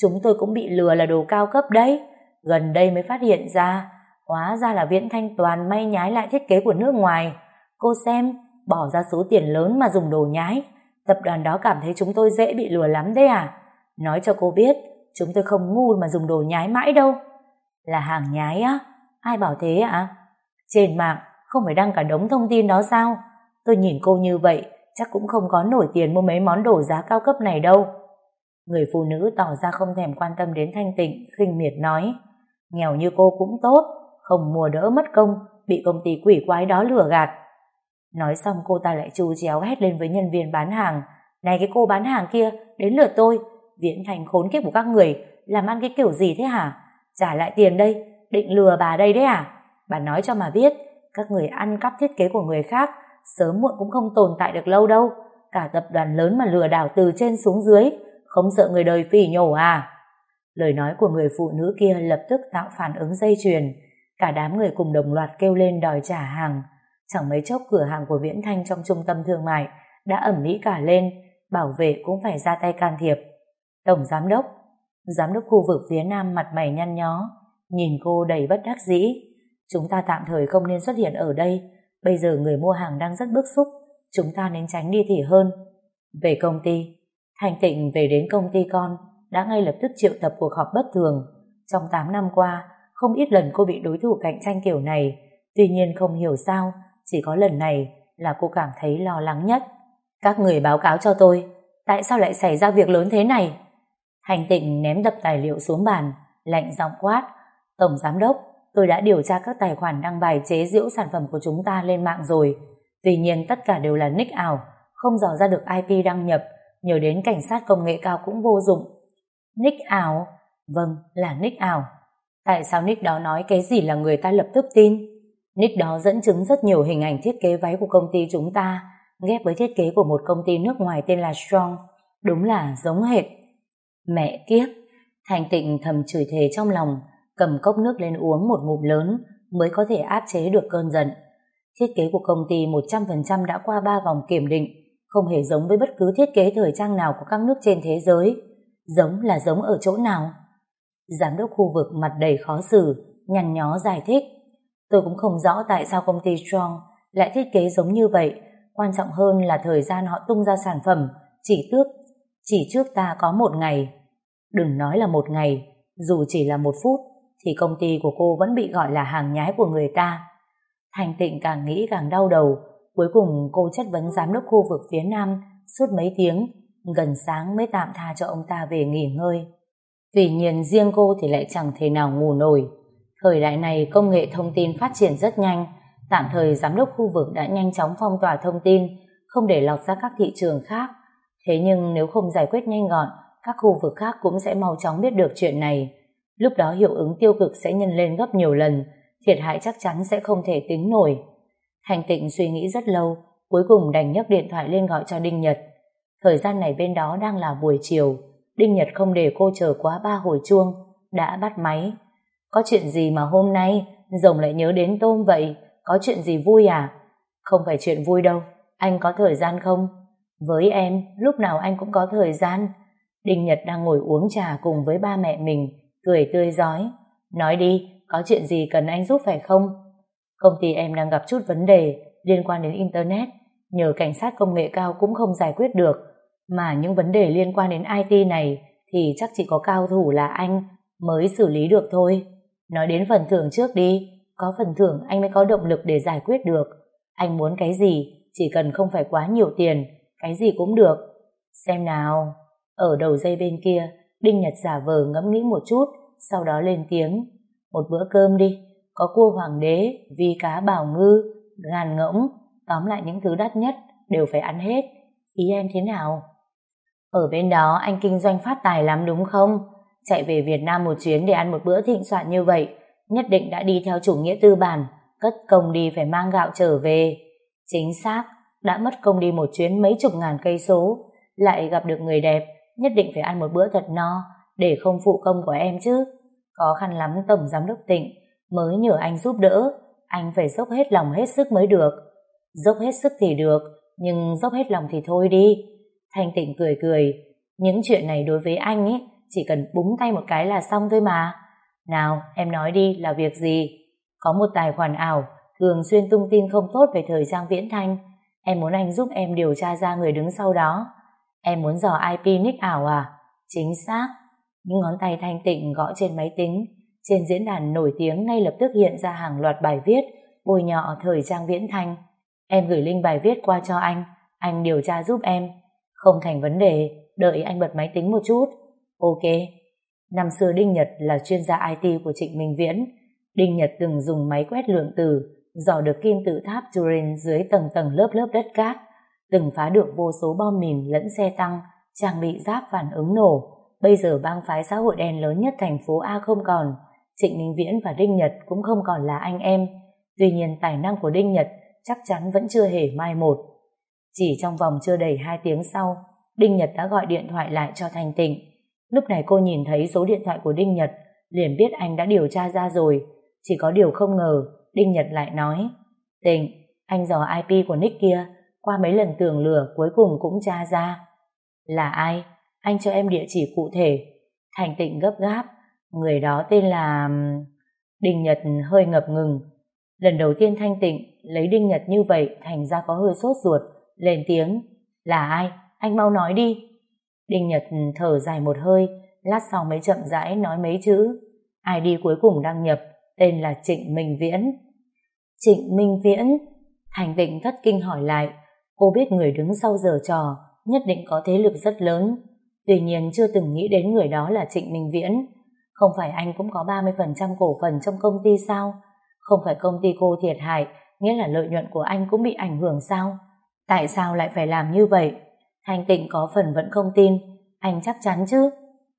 Chúng tôi cũng bị lừa là đồ cao cấp đấy. Gần đây mới phát hiện ra, hóa ra là viễn thanh toàn may nhái lại thiết kế của nước ngoài. Cô xem, bỏ ra số tiền lớn mà dùng đồ nhái. Tập đoàn đó cảm thấy chúng tôi dễ bị lừa lắm đấy à? Nói cho cô biết, chúng tôi không ngu mà dùng đồ nhái mãi đâu. Là hàng nhái á? Ai bảo thế ạ? Trên mạng, không phải đăng cả đống thông tin đó sao? Tôi nhìn cô như vậy, chắc cũng không có nổi tiền mua mấy món đồ giá cao cấp này đâu. Người phụ nữ tỏ ra không thèm quan tâm đến thanh tịnh, khinh miệt nói, nghèo như cô cũng tốt, không mua đỡ mất công, bị công ty quỷ quái đó lừa gạt. Nói xong cô ta lại chu chéo hét lên với nhân viên bán hàng, này cái cô bán hàng kia, đến lượt tôi, viễn thành khốn kiếp của các người, làm ăn cái kiểu gì thế hả? Trả lại tiền đây, định lừa bà đây đấy à? Bà nói cho mà biết, các người ăn cắp thiết kế của người khác, sớm muộn cũng không tồn tại được lâu đâu. Cả tập đoàn lớn mà lừa đảo từ trên xuống dưới, không sợ người đời phỉ nhổ à? Lời nói của người phụ nữ kia lập tức tạo phản ứng dây chuyền. Cả đám người cùng đồng loạt kêu lên đòi trả hàng. Chẳng mấy chốc cửa hàng của Viễn Thanh trong trung tâm thương mại đã ẩm mỹ cả lên, bảo vệ cũng phải ra tay can thiệp. Tổng giám đốc, giám đốc khu vực phía Nam mặt mày nhăn nhó, nhìn cô đầy bất đắc dĩ. Chúng ta tạm thời không nên xuất hiện ở đây, bây giờ người mua hàng đang rất bức xúc, chúng ta nên tránh đi thì hơn. Về công ty, Thành Tịnh về đến công ty con, đã ngay lập tức triệu tập cuộc họp bất thường. Trong 8 năm qua, không ít lần cô bị đối thủ cạnh tranh kiểu này, tuy nhiên không hiểu sao, chỉ có lần này là cô cảm thấy lo lắng nhất. Các người báo cáo cho tôi, tại sao lại xảy ra việc lớn thế này? Hành tịnh ném đập tài liệu xuống bàn, lạnh giọng quát. Tổng giám đốc, tôi đã điều tra các tài khoản đăng bài chế giễu sản phẩm của chúng ta lên mạng rồi. Tuy nhiên tất cả đều là nick ảo, không dò ra được IP đăng nhập, nhờ đến cảnh sát công nghệ cao cũng vô dụng. Nick ảo? Vâng, là nick ảo. Tại sao nick đó nói cái gì là người ta lập tức tin? Nick đó dẫn chứng rất nhiều hình ảnh thiết kế váy của công ty chúng ta, ghép với thiết kế của một công ty nước ngoài tên là Strong. Đúng là giống hệt. Mẹ kiếp! Thành tịnh thầm chửi thề trong lòng, cầm cốc nước lên uống một ngụm lớn mới có thể áp chế được cơn giận. Thiết kế của công ty 100% đã qua 3 vòng kiểm định, không hề giống với bất cứ thiết kế thời trang nào của các nước trên thế giới. Giống là giống ở chỗ nào? Giám đốc khu vực mặt đầy khó xử, nhằn nhó giải thích. Tôi cũng không rõ tại sao công ty Strong lại thiết kế giống như vậy. Quan trọng hơn là thời gian họ tung ra sản phẩm chỉ tước chỉ trước ta có một ngày. Đừng nói là một ngày, dù chỉ là một phút, thì công ty của cô vẫn bị gọi là hàng nhái của người ta. Thành tịnh càng nghĩ càng đau đầu, cuối cùng cô chất vấn giám đốc khu vực phía Nam suốt mấy tiếng, gần sáng mới tạm tha cho ông ta về nghỉ ngơi. Tuy nhiên riêng cô thì lại chẳng thể nào ngủ nổi. Thời đại này công nghệ thông tin phát triển rất nhanh, tạm thời giám đốc khu vực đã nhanh chóng phong tỏa thông tin, không để lọt ra các thị trường khác. Thế nhưng nếu không giải quyết nhanh gọn, các khu vực khác cũng sẽ mau chóng biết được chuyện này. Lúc đó hiệu ứng tiêu cực sẽ nhân lên gấp nhiều lần, thiệt hại chắc chắn sẽ không thể tính nổi. Hành tịnh suy nghĩ rất lâu, cuối cùng đành nhấc điện thoại lên gọi cho Đinh Nhật. Thời gian này bên đó đang là buổi chiều, Đinh Nhật không để cô chờ quá ba hồi chuông, đã bắt máy. Có chuyện gì mà hôm nay rồng lại nhớ đến tôm vậy? Có chuyện gì vui à? Không phải chuyện vui đâu, anh có thời gian không? Với em, lúc nào anh cũng có thời gian. Đinh Nhật đang ngồi uống trà cùng với ba mẹ mình, cười tươi giói. Nói đi, có chuyện gì cần anh giúp phải không? Công ty em đang gặp chút vấn đề liên quan đến Internet, nhờ cảnh sát công nghệ cao cũng không giải quyết được. Mà những vấn đề liên quan đến IT này thì chắc chỉ có cao thủ là anh mới xử lý được thôi. Nói đến phần thưởng trước đi, có phần thưởng anh mới có động lực để giải quyết được. Anh muốn cái gì, chỉ cần không phải quá nhiều tiền, cái gì cũng được. Xem nào, ở đầu dây bên kia, Đinh Nhật giả vờ ngẫm nghĩ một chút, sau đó lên tiếng. Một bữa cơm đi, có cua hoàng đế, vi cá bảo ngư, gàn ngỗng, tóm lại những thứ đắt nhất đều phải ăn hết. Ý em thế nào? Ở bên đó anh kinh doanh phát tài lắm đúng không? Chạy về Việt Nam một chuyến để ăn một bữa thịnh soạn như vậy, nhất định đã đi theo chủ nghĩa tư bản, cất công đi phải mang gạo trở về. Chính xác, đã mất công đi một chuyến mấy chục ngàn cây số, lại gặp được người đẹp, nhất định phải ăn một bữa thật no, để không phụ công của em chứ. Khó khăn lắm Tổng Giám đốc Tịnh mới nhờ anh giúp đỡ, anh phải dốc hết lòng hết sức mới được. Dốc hết sức thì được, nhưng dốc hết lòng thì thôi đi. Thanh Tịnh cười cười, những chuyện này đối với anh ấy chỉ cần búng tay một cái là xong thôi mà. Nào, em nói đi là việc gì? Có một tài khoản ảo thường xuyên tung tin không tốt về thời trang viễn thanh. Em muốn anh giúp em điều tra ra người đứng sau đó. Em muốn dò IP nick ảo à? Chính xác. Những ngón tay thanh tịnh gõ trên máy tính. Trên diễn đàn nổi tiếng ngay lập tức hiện ra hàng loạt bài viết bôi nhọ thời trang viễn thanh. Em gửi link bài viết qua cho anh. Anh điều tra giúp em. Không thành vấn đề. Đợi anh bật máy tính một chút. Ok. Năm xưa Đinh Nhật là chuyên gia IT của Trịnh Minh Viễn. Đinh Nhật từng dùng máy quét lượng từ, dò được kim tự tháp Turin dưới tầng tầng lớp lớp đất cát, từng phá được vô số bom mìn lẫn xe tăng, trang bị giáp phản ứng nổ. Bây giờ bang phái xã hội đen lớn nhất thành phố A không còn, Trịnh Ninh Viễn và Đinh Nhật cũng không còn là anh em. Tuy nhiên tài năng của Đinh Nhật chắc chắn vẫn chưa hề mai một. Chỉ trong vòng chưa đầy 2 tiếng sau, Đinh Nhật đã gọi điện thoại lại cho Thanh Tịnh. Lúc này cô nhìn thấy số điện thoại của Đinh Nhật, liền biết anh đã điều tra ra rồi. Chỉ có điều không ngờ, Đinh Nhật lại nói, Tịnh, anh dò IP của Nick kia, qua mấy lần tường lửa cuối cùng cũng tra ra. Là ai? Anh cho em địa chỉ cụ thể. Thành Tịnh gấp gáp, người đó tên là... Đinh Nhật hơi ngập ngừng. Lần đầu tiên Thanh Tịnh lấy Đinh Nhật như vậy thành ra có hơi sốt ruột, lên tiếng. Là ai? Anh mau nói đi. Đinh Nhật thở dài một hơi, lát sau mới chậm rãi nói mấy chữ. ID cuối cùng đăng nhập, tên là Trịnh Minh Viễn. Trịnh Minh Viễn? Thành Tịnh thất kinh hỏi lại, cô biết người đứng sau giờ trò, nhất định có thế lực rất lớn. Tuy nhiên chưa từng nghĩ đến người đó là Trịnh Minh Viễn. Không phải anh cũng có 30% cổ phần trong công ty sao? Không phải công ty cô thiệt hại, nghĩa là lợi nhuận của anh cũng bị ảnh hưởng sao? Tại sao lại phải làm như vậy? Thanh Tịnh có phần vẫn không tin, anh chắc chắn chứ.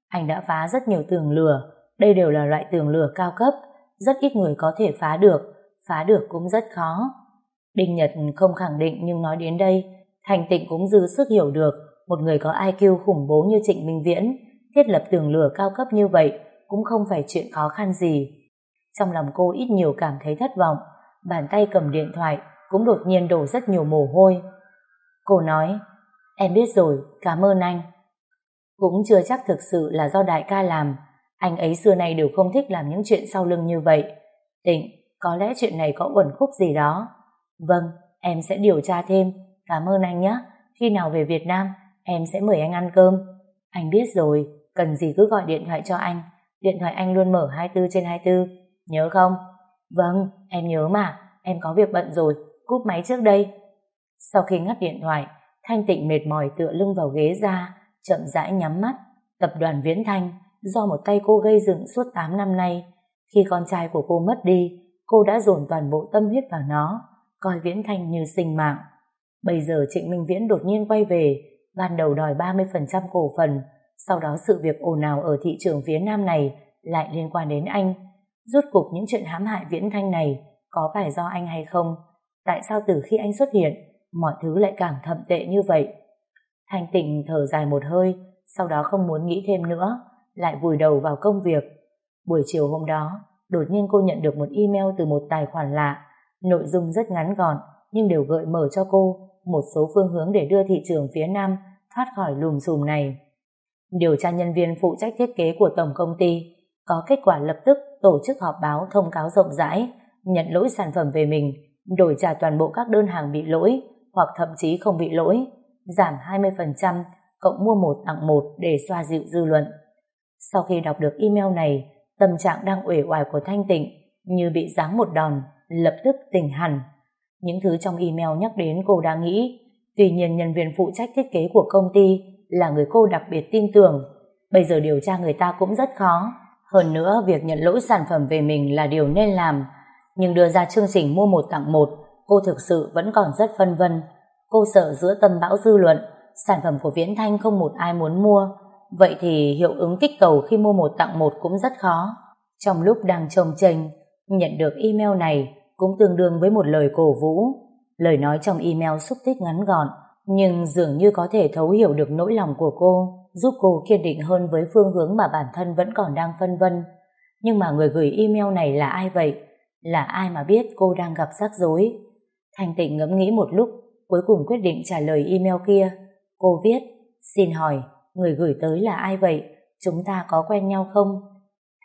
Anh đã phá rất nhiều tường lửa, đây đều là loại tường lửa cao cấp, rất ít người có thể phá được, phá được cũng rất khó. Đinh Nhật không khẳng định nhưng nói đến đây, thành Tịnh cũng dư sức hiểu được một người có IQ khủng bố như Trịnh Minh Viễn, thiết lập tường lửa cao cấp như vậy cũng không phải chuyện khó khăn gì. Trong lòng cô ít nhiều cảm thấy thất vọng, bàn tay cầm điện thoại cũng đột nhiên đổ rất nhiều mồ hôi. Cô nói, Em biết rồi, cảm ơn anh. Cũng chưa chắc thực sự là do đại ca làm. Anh ấy xưa nay đều không thích làm những chuyện sau lưng như vậy. Tịnh, có lẽ chuyện này có uẩn khúc gì đó. Vâng, em sẽ điều tra thêm. Cảm ơn anh nhé. Khi nào về Việt Nam, em sẽ mời anh ăn cơm. Anh biết rồi, cần gì cứ gọi điện thoại cho anh. Điện thoại anh luôn mở 24 trên 24. Nhớ không? Vâng, em nhớ mà. Em có việc bận rồi. Cúp máy trước đây. Sau khi ngắt điện thoại, Thanh Tịnh mệt mỏi tựa lưng vào ghế ra, chậm rãi nhắm mắt. Tập đoàn Viễn Thanh, do một tay cô gây dựng suốt 8 năm nay. Khi con trai của cô mất đi, cô đã dồn toàn bộ tâm huyết vào nó, coi Viễn Thanh như sinh mạng. Bây giờ Trịnh Minh Viễn đột nhiên quay về, ban đầu đòi 30% cổ phần, sau đó sự việc ồn ào ở thị trường phía Nam này lại liên quan đến anh. Rốt cục những chuyện hãm hại Viễn Thanh này có phải do anh hay không? Tại sao từ khi anh xuất hiện, mọi thứ lại càng thậm tệ như vậy. Thanh tịnh thở dài một hơi, sau đó không muốn nghĩ thêm nữa, lại vùi đầu vào công việc. Buổi chiều hôm đó, đột nhiên cô nhận được một email từ một tài khoản lạ, nội dung rất ngắn gọn, nhưng đều gợi mở cho cô một số phương hướng để đưa thị trường phía Nam thoát khỏi lùm xùm này. điều tra nhân viên phụ trách thiết kế của tổng công ty có kết quả lập tức tổ chức họp báo thông cáo rộng rãi, nhận lỗi sản phẩm về mình, đổi trả toàn bộ các đơn hàng bị lỗi hoặc thậm chí không bị lỗi, giảm 20%, cộng mua một tặng một để xoa dịu dư luận. Sau khi đọc được email này, tâm trạng đang uể oải của Thanh Tịnh như bị giáng một đòn, lập tức tỉnh hẳn. Những thứ trong email nhắc đến cô đã nghĩ, tuy nhiên nhân viên phụ trách thiết kế của công ty là người cô đặc biệt tin tưởng. Bây giờ điều tra người ta cũng rất khó. Hơn nữa, việc nhận lỗi sản phẩm về mình là điều nên làm. Nhưng đưa ra chương trình mua một tặng một, cô thực sự vẫn còn rất phân vân. Cô sợ giữa tâm bão dư luận, sản phẩm của Viễn Thanh không một ai muốn mua. Vậy thì hiệu ứng kích cầu khi mua một tặng một cũng rất khó. Trong lúc đang trông chênh, nhận được email này cũng tương đương với một lời cổ vũ. Lời nói trong email xúc tích ngắn gọn, nhưng dường như có thể thấu hiểu được nỗi lòng của cô, giúp cô kiên định hơn với phương hướng mà bản thân vẫn còn đang phân vân. Nhưng mà người gửi email này là ai vậy? Là ai mà biết cô đang gặp rắc rối? Thanh tịnh ngẫm nghĩ một lúc, cuối cùng quyết định trả lời email kia. Cô viết, xin hỏi, người gửi tới là ai vậy? Chúng ta có quen nhau không?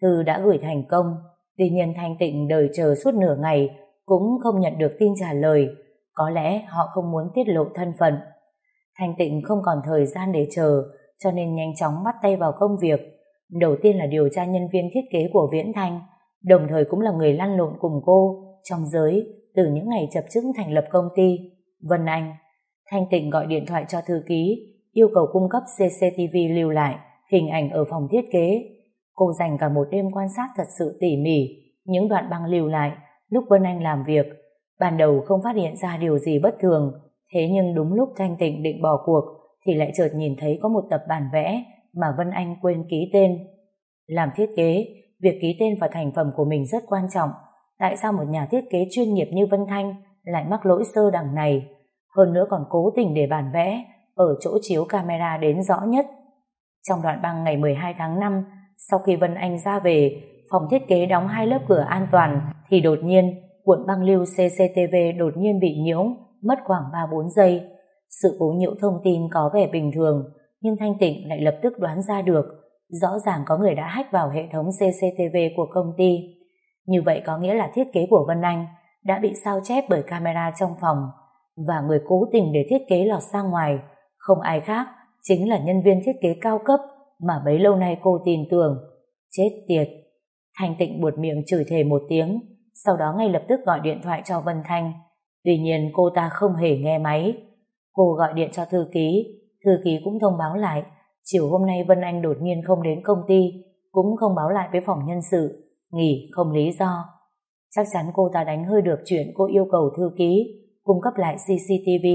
Thư đã gửi thành công, tuy nhiên Thanh tịnh đợi chờ suốt nửa ngày cũng không nhận được tin trả lời. Có lẽ họ không muốn tiết lộ thân phận. Thanh Tịnh không còn thời gian để chờ, cho nên nhanh chóng bắt tay vào công việc. Đầu tiên là điều tra nhân viên thiết kế của Viễn Thanh, đồng thời cũng là người lăn lộn cùng cô trong giới từ những ngày chập chững thành lập công ty. Vân Anh, Thanh Tịnh gọi điện thoại cho thư ký, yêu cầu cung cấp CCTV lưu lại hình ảnh ở phòng thiết kế. Cô dành cả một đêm quan sát thật sự tỉ mỉ những đoạn băng lưu lại lúc Vân Anh làm việc. Ban đầu không phát hiện ra điều gì bất thường, Thế nhưng đúng lúc Thanh Tịnh định bỏ cuộc thì lại chợt nhìn thấy có một tập bản vẽ mà Vân Anh quên ký tên. Làm thiết kế, việc ký tên vào thành phẩm của mình rất quan trọng. Tại sao một nhà thiết kế chuyên nghiệp như Vân Thanh lại mắc lỗi sơ đẳng này? Hơn nữa còn cố tình để bản vẽ ở chỗ chiếu camera đến rõ nhất. Trong đoạn băng ngày 12 tháng 5, sau khi Vân Anh ra về, phòng thiết kế đóng hai lớp cửa an toàn, thì đột nhiên, cuộn băng lưu CCTV đột nhiên bị nhiễu, mất khoảng 3-4 giây. Sự cố nhiễu thông tin có vẻ bình thường, nhưng Thanh Tịnh lại lập tức đoán ra được rõ ràng có người đã hack vào hệ thống CCTV của công ty. Như vậy có nghĩa là thiết kế của Vân Anh đã bị sao chép bởi camera trong phòng và người cố tình để thiết kế lọt ra ngoài không ai khác chính là nhân viên thiết kế cao cấp mà bấy lâu nay cô tin tưởng. Chết tiệt! Thanh Tịnh buột miệng chửi thề một tiếng sau đó ngay lập tức gọi điện thoại cho Vân Thanh Tuy nhiên cô ta không hề nghe máy. Cô gọi điện cho thư ký, thư ký cũng thông báo lại, chiều hôm nay Vân Anh đột nhiên không đến công ty, cũng không báo lại với phòng nhân sự, nghỉ không lý do. Chắc chắn cô ta đánh hơi được chuyện cô yêu cầu thư ký cung cấp lại CCTV,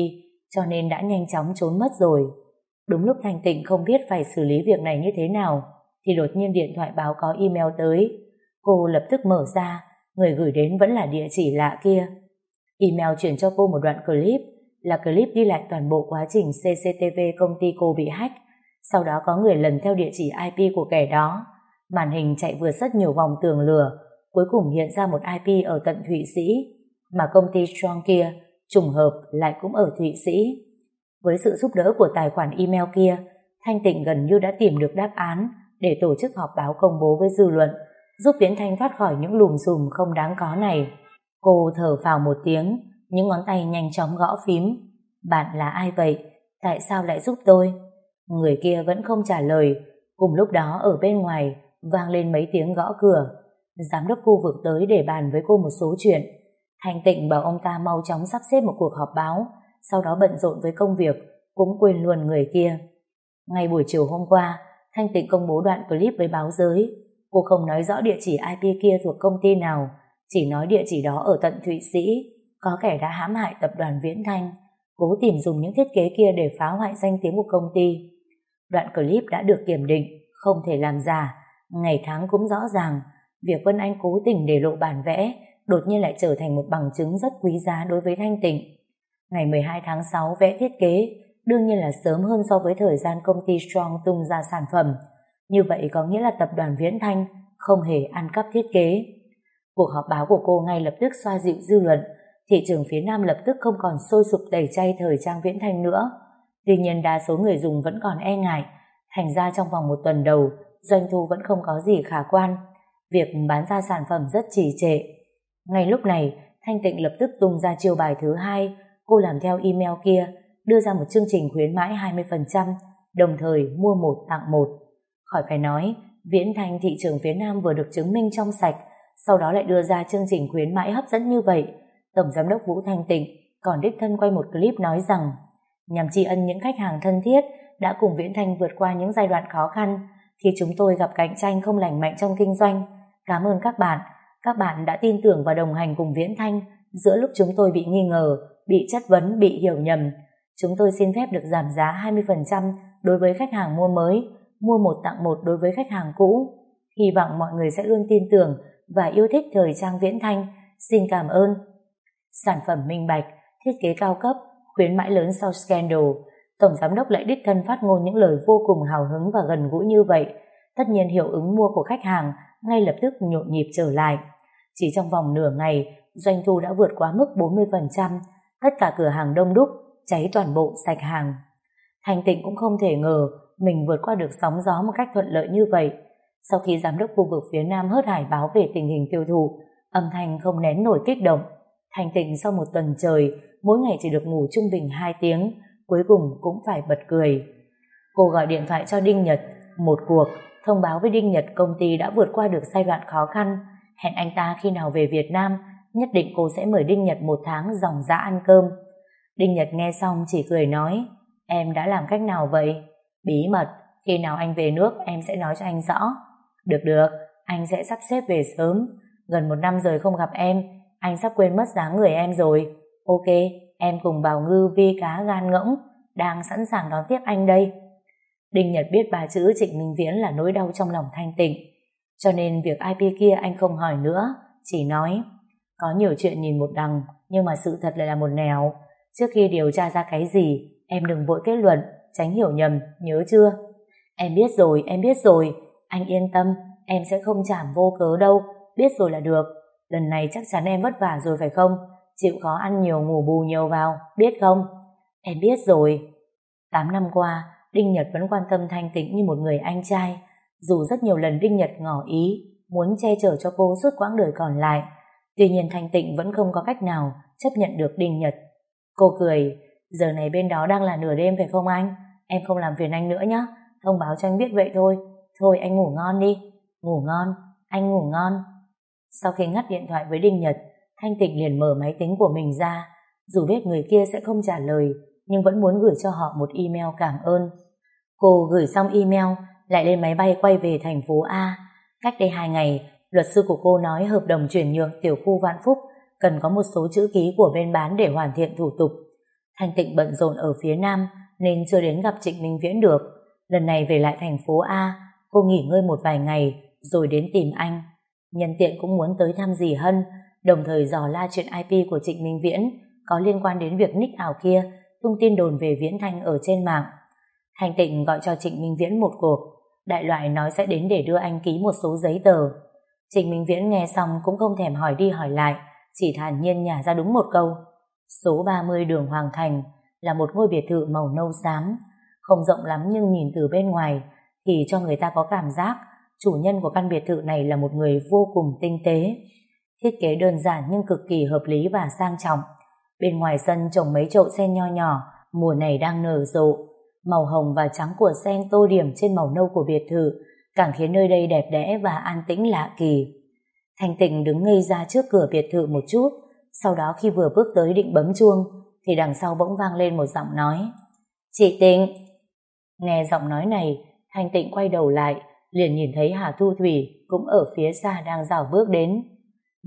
cho nên đã nhanh chóng trốn mất rồi. Đúng lúc Thanh Tịnh không biết phải xử lý việc này như thế nào, thì đột nhiên điện thoại báo có email tới. Cô lập tức mở ra, người gửi đến vẫn là địa chỉ lạ kia. Email chuyển cho cô một đoạn clip là clip ghi lại toàn bộ quá trình CCTV công ty cô bị hack. Sau đó có người lần theo địa chỉ IP của kẻ đó. Màn hình chạy vừa rất nhiều vòng tường lửa, cuối cùng hiện ra một IP ở tận Thụy Sĩ, mà công ty Strong kia trùng hợp lại cũng ở Thụy Sĩ. Với sự giúp đỡ của tài khoản email kia, Thanh Tịnh gần như đã tìm được đáp án để tổ chức họp báo công bố với dư luận, giúp Viễn Thanh thoát khỏi những lùm xùm không đáng có này. Cô thở vào một tiếng, những ngón tay nhanh chóng gõ phím. Bạn là ai vậy? Tại sao lại giúp tôi? Người kia vẫn không trả lời. Cùng lúc đó ở bên ngoài vang lên mấy tiếng gõ cửa. Giám đốc khu vực tới để bàn với cô một số chuyện. Thanh Tịnh bảo ông ta mau chóng sắp xếp một cuộc họp báo, sau đó bận rộn với công việc, cũng quên luôn người kia. Ngay buổi chiều hôm qua, Thanh Tịnh công bố đoạn clip với báo giới. Cô không nói rõ địa chỉ IP kia thuộc công ty nào, chỉ nói địa chỉ đó ở tận Thụy Sĩ, có kẻ đã hãm hại tập đoàn Viễn Thanh, cố tìm dùng những thiết kế kia để phá hoại danh tiếng của công ty. Đoạn clip đã được kiểm định, không thể làm giả, ngày tháng cũng rõ ràng, việc Vân Anh cố tình để lộ bản vẽ đột nhiên lại trở thành một bằng chứng rất quý giá đối với Thanh Tịnh. Ngày 12 tháng 6 vẽ thiết kế, đương nhiên là sớm hơn so với thời gian công ty Strong tung ra sản phẩm. Như vậy có nghĩa là tập đoàn Viễn Thanh không hề ăn cắp thiết kế. Cuộc họp báo của cô ngay lập tức xoa dịu dư luận, thị trường phía Nam lập tức không còn sôi sục tẩy chay thời trang viễn thanh nữa. Tuy nhiên đa số người dùng vẫn còn e ngại, Thành ra trong vòng một tuần đầu, doanh thu vẫn không có gì khả quan. Việc bán ra sản phẩm rất trì trệ. Ngay lúc này, Thanh Tịnh lập tức tung ra chiêu bài thứ hai. Cô làm theo email kia, đưa ra một chương trình khuyến mãi 20%, đồng thời mua một tặng một. Khỏi phải nói, Viễn Thanh thị trường phía Nam vừa được chứng minh trong sạch, sau đó lại đưa ra chương trình khuyến mãi hấp dẫn như vậy. Tổng Giám đốc Vũ Thanh Tịnh còn đích thân quay một clip nói rằng nhằm tri ân những khách hàng thân thiết đã cùng Viễn Thanh vượt qua những giai đoạn khó khăn khi chúng tôi gặp cạnh tranh không lành mạnh trong kinh doanh. Cảm ơn các bạn. Các bạn đã tin tưởng và đồng hành cùng Viễn Thanh giữa lúc chúng tôi bị nghi ngờ, bị chất vấn, bị hiểu nhầm. Chúng tôi xin phép được giảm giá 20% đối với khách hàng mua mới, mua một tặng một đối với khách hàng cũ. Hy vọng mọi người sẽ luôn tin tưởng và yêu thích thời trang Viễn Thanh. Xin cảm ơn. Sản phẩm minh bạch, thiết kế cao cấp, khuyến mãi lớn sau scandal, Tổng Giám đốc lại đích thân phát ngôn những lời vô cùng hào hứng và gần gũi như vậy. Tất nhiên hiệu ứng mua của khách hàng ngay lập tức nhộn nhịp trở lại. Chỉ trong vòng nửa ngày, doanh thu đã vượt quá mức 40%, tất cả cửa hàng đông đúc, cháy toàn bộ sạch hàng. Thành tịnh cũng không thể ngờ mình vượt qua được sóng gió một cách thuận lợi như vậy. Sau khi giám đốc khu vực phía Nam hớt hải báo về tình hình tiêu thụ, âm thanh không nén nổi kích động. Thành tịnh sau một tuần trời, mỗi ngày chỉ được ngủ trung bình 2 tiếng, cuối cùng cũng phải bật cười. Cô gọi điện thoại cho Đinh Nhật, một cuộc, thông báo với Đinh Nhật công ty đã vượt qua được giai đoạn khó khăn, hẹn anh ta khi nào về Việt Nam, nhất định cô sẽ mời Đinh Nhật một tháng dòng dã ăn cơm. Đinh Nhật nghe xong chỉ cười nói, em đã làm cách nào vậy? Bí mật, khi nào anh về nước em sẽ nói cho anh rõ. Được được, anh sẽ sắp xếp về sớm. Gần một năm rồi không gặp em, anh sắp quên mất dáng người em rồi. Ok, em cùng Bảo Ngư vi cá gan ngỗng, đang sẵn sàng đón tiếp anh đây. Đinh Nhật biết ba chữ Trịnh Minh Viễn là nỗi đau trong lòng thanh tịnh. Cho nên việc IP kia anh không hỏi nữa, chỉ nói có nhiều chuyện nhìn một đằng, nhưng mà sự thật lại là một nẻo. Trước khi điều tra ra cái gì, em đừng vội kết luận, tránh hiểu nhầm, nhớ chưa? Em biết rồi, em biết rồi, anh yên tâm, em sẽ không chảm vô cớ đâu, biết rồi là được. Lần này chắc chắn em vất vả rồi phải không? Chịu khó ăn nhiều ngủ bù nhiều vào, biết không? Em biết rồi. Tám năm qua, Đinh Nhật vẫn quan tâm Thanh Tĩnh như một người anh trai, dù rất nhiều lần Đinh Nhật ngỏ ý, muốn che chở cho cô suốt quãng đời còn lại. Tuy nhiên Thanh Tịnh vẫn không có cách nào chấp nhận được Đinh Nhật. Cô cười, giờ này bên đó đang là nửa đêm phải không anh? Em không làm phiền anh nữa nhé, thông báo cho anh biết vậy thôi. Thôi anh ngủ ngon đi. Ngủ ngon, anh ngủ ngon. Sau khi ngắt điện thoại với Đinh Nhật, Thanh Tịnh liền mở máy tính của mình ra. Dù biết người kia sẽ không trả lời, nhưng vẫn muốn gửi cho họ một email cảm ơn. Cô gửi xong email, lại lên máy bay quay về thành phố A. Cách đây hai ngày, luật sư của cô nói hợp đồng chuyển nhượng tiểu khu Vạn Phúc cần có một số chữ ký của bên bán để hoàn thiện thủ tục. Thanh Tịnh bận rộn ở phía Nam nên chưa đến gặp Trịnh Minh Viễn được. Lần này về lại thành phố A, cô nghỉ ngơi một vài ngày rồi đến tìm anh. Nhân tiện cũng muốn tới thăm dì Hân, đồng thời dò la chuyện IP của Trịnh Minh Viễn có liên quan đến việc nick ảo kia tung tin đồn về Viễn Thanh ở trên mạng. Thanh Tịnh gọi cho Trịnh Minh Viễn một cuộc, đại loại nói sẽ đến để đưa anh ký một số giấy tờ. Trịnh Minh Viễn nghe xong cũng không thèm hỏi đi hỏi lại, chỉ thản nhiên nhả ra đúng một câu. Số 30 đường Hoàng Thành là một ngôi biệt thự màu nâu xám, không rộng lắm nhưng nhìn từ bên ngoài thì cho người ta có cảm giác chủ nhân của căn biệt thự này là một người vô cùng tinh tế. Thiết kế đơn giản nhưng cực kỳ hợp lý và sang trọng. Bên ngoài sân trồng mấy chậu sen nho nhỏ, mùa này đang nở rộ. Màu hồng và trắng của sen tô điểm trên màu nâu của biệt thự, càng khiến nơi đây đẹp đẽ và an tĩnh lạ kỳ. Thanh Tịnh đứng ngây ra trước cửa biệt thự một chút, sau đó khi vừa bước tới định bấm chuông, thì đằng sau bỗng vang lên một giọng nói. Chị Tịnh! Nghe giọng nói này, Thanh Tịnh quay đầu lại, liền nhìn thấy Hà Thu Thủy cũng ở phía xa đang rào bước đến.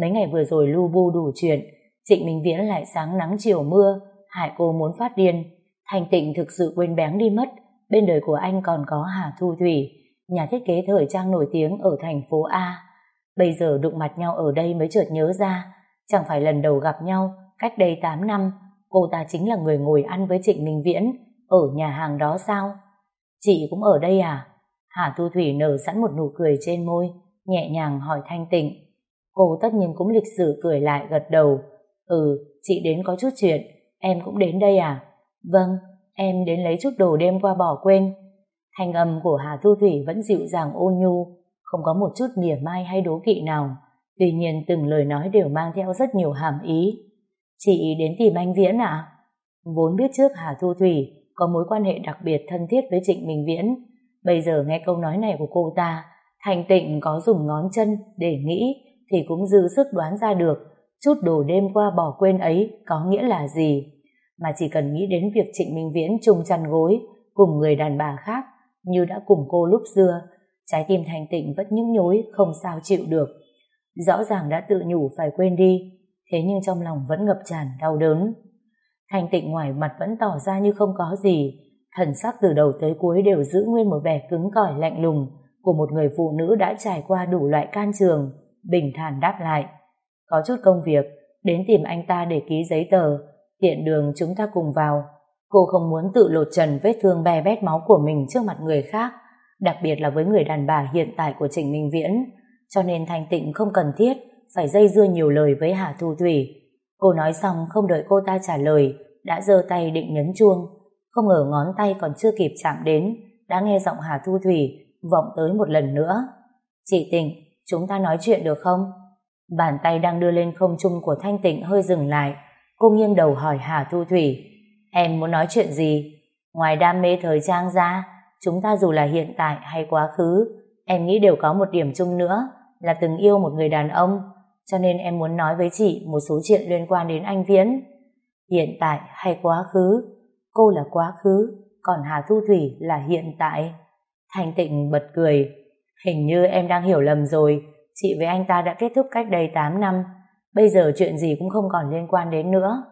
Mấy ngày vừa rồi lu bu đủ chuyện, Trịnh Minh Viễn lại sáng nắng chiều mưa, hại cô muốn phát điên. Thanh Tịnh thực sự quên bén đi mất, bên đời của anh còn có Hà Thu Thủy, nhà thiết kế thời trang nổi tiếng ở thành phố A. Bây giờ đụng mặt nhau ở đây mới chợt nhớ ra, chẳng phải lần đầu gặp nhau, cách đây 8 năm, cô ta chính là người ngồi ăn với Trịnh Minh Viễn, ở nhà hàng đó sao? Chị cũng ở đây à? Hà Thu Thủy nở sẵn một nụ cười trên môi, nhẹ nhàng hỏi Thanh Tịnh. Cô tất nhiên cũng lịch sử cười lại gật đầu. Ừ, chị đến có chút chuyện, em cũng đến đây à? Vâng, em đến lấy chút đồ đêm qua bỏ quên. Thanh âm của Hà Thu Thủy vẫn dịu dàng ôn nhu, không có một chút mỉa mai hay đố kỵ nào. Tuy nhiên từng lời nói đều mang theo rất nhiều hàm ý. Chị đến tìm anh Viễn à? Vốn biết trước Hà Thu Thủy có mối quan hệ đặc biệt thân thiết với Trịnh Minh Viễn. Bây giờ nghe câu nói này của cô ta, Thành Tịnh có dùng ngón chân để nghĩ thì cũng dư sức đoán ra được chút đồ đêm qua bỏ quên ấy có nghĩa là gì. Mà chỉ cần nghĩ đến việc Trịnh Minh Viễn chung chăn gối cùng người đàn bà khác như đã cùng cô lúc xưa, trái tim Thành Tịnh vẫn nhức nhối không sao chịu được. Rõ ràng đã tự nhủ phải quên đi, thế nhưng trong lòng vẫn ngập tràn đau đớn. Thanh Tịnh ngoài mặt vẫn tỏ ra như không có gì, thần sắc từ đầu tới cuối đều giữ nguyên một vẻ cứng cỏi lạnh lùng của một người phụ nữ đã trải qua đủ loại can trường, bình thản đáp lại. Có chút công việc, đến tìm anh ta để ký giấy tờ, tiện đường chúng ta cùng vào. Cô không muốn tự lột trần vết thương bè bét máu của mình trước mặt người khác, đặc biệt là với người đàn bà hiện tại của Trịnh Minh Viễn, cho nên Thanh Tịnh không cần thiết phải dây dưa nhiều lời với Hà Thu Thủy. Cô nói xong không đợi cô ta trả lời, đã giơ tay định nhấn chuông, không ngờ ngón tay còn chưa kịp chạm đến, đã nghe giọng Hà Thu Thủy vọng tới một lần nữa. Chị Tịnh, chúng ta nói chuyện được không? Bàn tay đang đưa lên không trung của Thanh Tịnh hơi dừng lại, cô nghiêng đầu hỏi Hà Thu Thủy, em muốn nói chuyện gì? Ngoài đam mê thời trang ra, chúng ta dù là hiện tại hay quá khứ, em nghĩ đều có một điểm chung nữa, là từng yêu một người đàn ông, cho nên em muốn nói với chị một số chuyện liên quan đến anh Viễn. Hiện tại hay quá khứ, cô là quá khứ, còn Hà Thu Thủy là hiện tại. Thành Tịnh bật cười, hình như em đang hiểu lầm rồi, chị với anh ta đã kết thúc cách đây 8 năm, bây giờ chuyện gì cũng không còn liên quan đến nữa.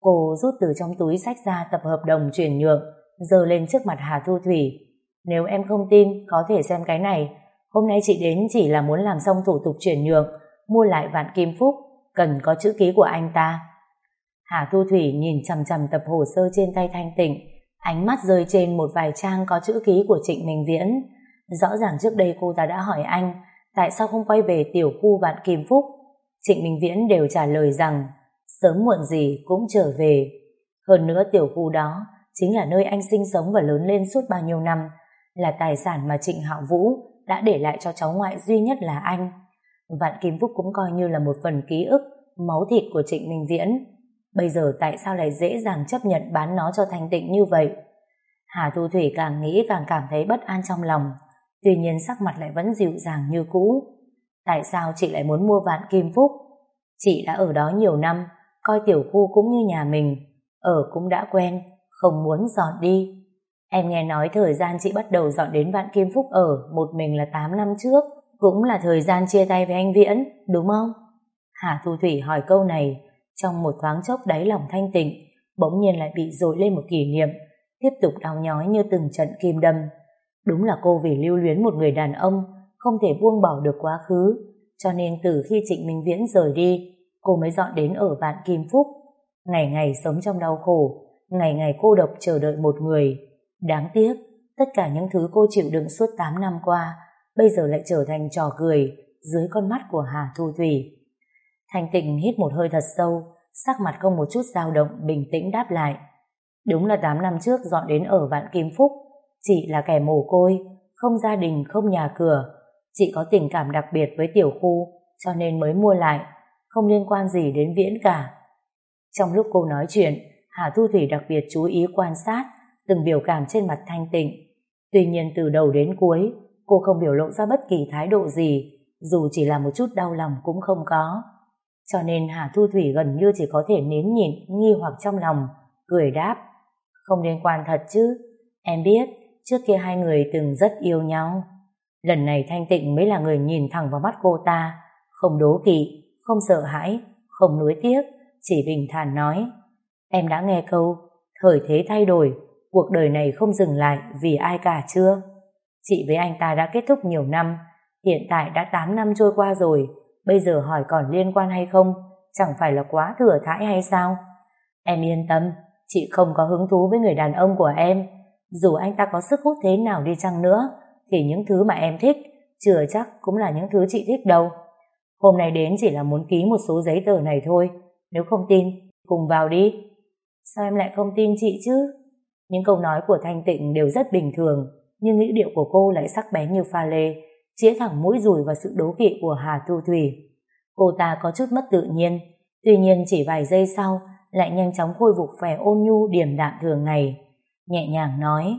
Cô rút từ trong túi sách ra tập hợp đồng chuyển nhượng, dơ lên trước mặt Hà Thu Thủy. Nếu em không tin, có thể xem cái này, Hôm nay chị đến chỉ là muốn làm xong thủ tục chuyển nhượng, mua lại vạn kim phúc, cần có chữ ký của anh ta. Hà Thu Thủy nhìn chằm chằm tập hồ sơ trên tay Thanh Tịnh, ánh mắt rơi trên một vài trang có chữ ký của Trịnh Minh Viễn. Rõ ràng trước đây cô ta đã hỏi anh, tại sao không quay về tiểu khu vạn kim phúc? Trịnh Minh Viễn đều trả lời rằng, sớm muộn gì cũng trở về. Hơn nữa tiểu khu đó chính là nơi anh sinh sống và lớn lên suốt bao nhiêu năm, là tài sản mà Trịnh Hạo Vũ đã để lại cho cháu ngoại duy nhất là anh. Vạn Kim Phúc cũng coi như là một phần ký ức, máu thịt của Trịnh Minh Viễn. Bây giờ tại sao lại dễ dàng chấp nhận bán nó cho Thanh Tịnh như vậy? Hà Thu Thủy càng nghĩ càng cảm thấy bất an trong lòng, tuy nhiên sắc mặt lại vẫn dịu dàng như cũ. Tại sao chị lại muốn mua Vạn Kim Phúc? Chị đã ở đó nhiều năm, coi tiểu khu cũng như nhà mình, ở cũng đã quen, không muốn dọn đi. Em nghe nói thời gian chị bắt đầu dọn đến Vạn Kim Phúc ở một mình là 8 năm trước, cũng là thời gian chia tay với anh Viễn, đúng không? Hà Thu Thủy hỏi câu này, trong một thoáng chốc đáy lòng thanh tịnh, bỗng nhiên lại bị dội lên một kỷ niệm, tiếp tục đau nhói như từng trận kim đâm. Đúng là cô vì lưu luyến một người đàn ông, không thể buông bỏ được quá khứ, cho nên từ khi Trịnh Minh Viễn rời đi, cô mới dọn đến ở Vạn Kim Phúc. Ngày ngày sống trong đau khổ, ngày ngày cô độc chờ đợi một người, Đáng tiếc, tất cả những thứ cô chịu đựng suốt 8 năm qua bây giờ lại trở thành trò cười dưới con mắt của Hà Thu Thủy. Thanh tịnh hít một hơi thật sâu, sắc mặt không một chút dao động, bình tĩnh đáp lại. Đúng là 8 năm trước dọn đến ở Vạn Kim Phúc, chị là kẻ mồ côi, không gia đình, không nhà cửa. Chị có tình cảm đặc biệt với tiểu khu, cho nên mới mua lại, không liên quan gì đến Viễn cả. Trong lúc cô nói chuyện, Hà Thu Thủy đặc biệt chú ý quan sát từng biểu cảm trên mặt thanh tịnh. Tuy nhiên từ đầu đến cuối, cô không biểu lộ ra bất kỳ thái độ gì, dù chỉ là một chút đau lòng cũng không có. Cho nên Hà Thu Thủy gần như chỉ có thể nến nhịn, nghi hoặc trong lòng, cười đáp. Không liên quan thật chứ, em biết, trước kia hai người từng rất yêu nhau. Lần này Thanh Tịnh mới là người nhìn thẳng vào mắt cô ta, không đố kỵ, không sợ hãi, không nuối tiếc, chỉ bình thản nói. Em đã nghe câu, thời thế thay đổi, cuộc đời này không dừng lại vì ai cả chưa? Chị với anh ta đã kết thúc nhiều năm, hiện tại đã 8 năm trôi qua rồi, bây giờ hỏi còn liên quan hay không, chẳng phải là quá thừa thãi hay sao? Em yên tâm, chị không có hứng thú với người đàn ông của em, dù anh ta có sức hút thế nào đi chăng nữa, thì những thứ mà em thích, chưa chắc cũng là những thứ chị thích đâu. Hôm nay đến chỉ là muốn ký một số giấy tờ này thôi, nếu không tin, cùng vào đi. Sao em lại không tin chị chứ? Những câu nói của Thanh Tịnh đều rất bình thường, nhưng ngữ điệu của cô lại sắc bén như pha lê, chĩa thẳng mũi dùi vào sự đố kỵ của Hà Thu Thủy. Cô ta có chút mất tự nhiên, tuy nhiên chỉ vài giây sau lại nhanh chóng khôi phục vẻ ôn nhu điềm đạm thường ngày. Nhẹ nhàng nói,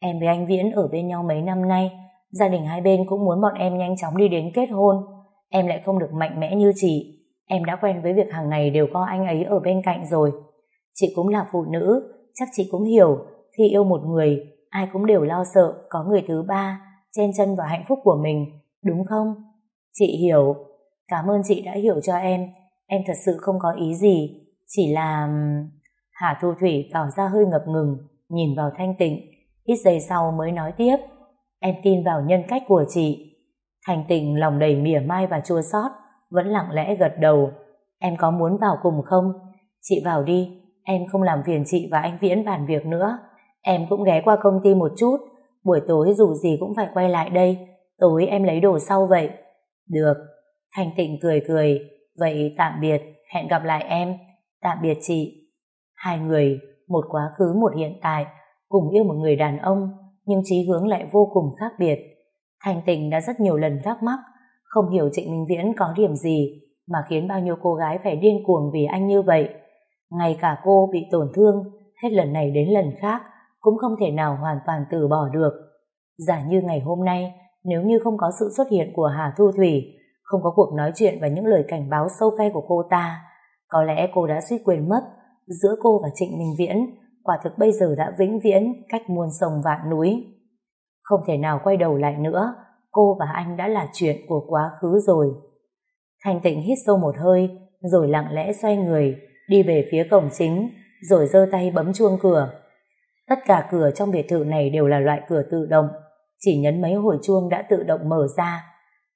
em với anh Viễn ở bên nhau mấy năm nay, gia đình hai bên cũng muốn bọn em nhanh chóng đi đến kết hôn. Em lại không được mạnh mẽ như chị, em đã quen với việc hàng ngày đều có anh ấy ở bên cạnh rồi. Chị cũng là phụ nữ, chắc chị cũng hiểu, khi yêu một người, ai cũng đều lo sợ có người thứ ba chen chân vào hạnh phúc của mình, đúng không? Chị hiểu, cảm ơn chị đã hiểu cho em, em thật sự không có ý gì, chỉ là... Hà Thu Thủy tỏ ra hơi ngập ngừng, nhìn vào thanh tịnh, ít giây sau mới nói tiếp, em tin vào nhân cách của chị. Thanh tịnh lòng đầy mỉa mai và chua xót vẫn lặng lẽ gật đầu, em có muốn vào cùng không? Chị vào đi, em không làm phiền chị và anh Viễn bàn việc nữa, em cũng ghé qua công ty một chút, buổi tối dù gì cũng phải quay lại đây, tối em lấy đồ sau vậy. Được, Thanh Tịnh cười cười, vậy tạm biệt, hẹn gặp lại em, tạm biệt chị. Hai người, một quá khứ một hiện tại, cùng yêu một người đàn ông, nhưng chí hướng lại vô cùng khác biệt. Thanh Tịnh đã rất nhiều lần thắc mắc, không hiểu Trịnh Minh Viễn có điểm gì mà khiến bao nhiêu cô gái phải điên cuồng vì anh như vậy. Ngay cả cô bị tổn thương, hết lần này đến lần khác, cũng không thể nào hoàn toàn từ bỏ được. Giả như ngày hôm nay, nếu như không có sự xuất hiện của Hà Thu Thủy, không có cuộc nói chuyện và những lời cảnh báo sâu cay của cô ta, có lẽ cô đã suýt quên mất giữa cô và Trịnh Minh Viễn quả thực bây giờ đã vĩnh viễn cách muôn sông vạn núi. Không thể nào quay đầu lại nữa, cô và anh đã là chuyện của quá khứ rồi. Thành tịnh hít sâu một hơi, rồi lặng lẽ xoay người, đi về phía cổng chính, rồi giơ tay bấm chuông cửa. Tất cả cửa trong biệt thự này đều là loại cửa tự động, chỉ nhấn mấy hồi chuông đã tự động mở ra.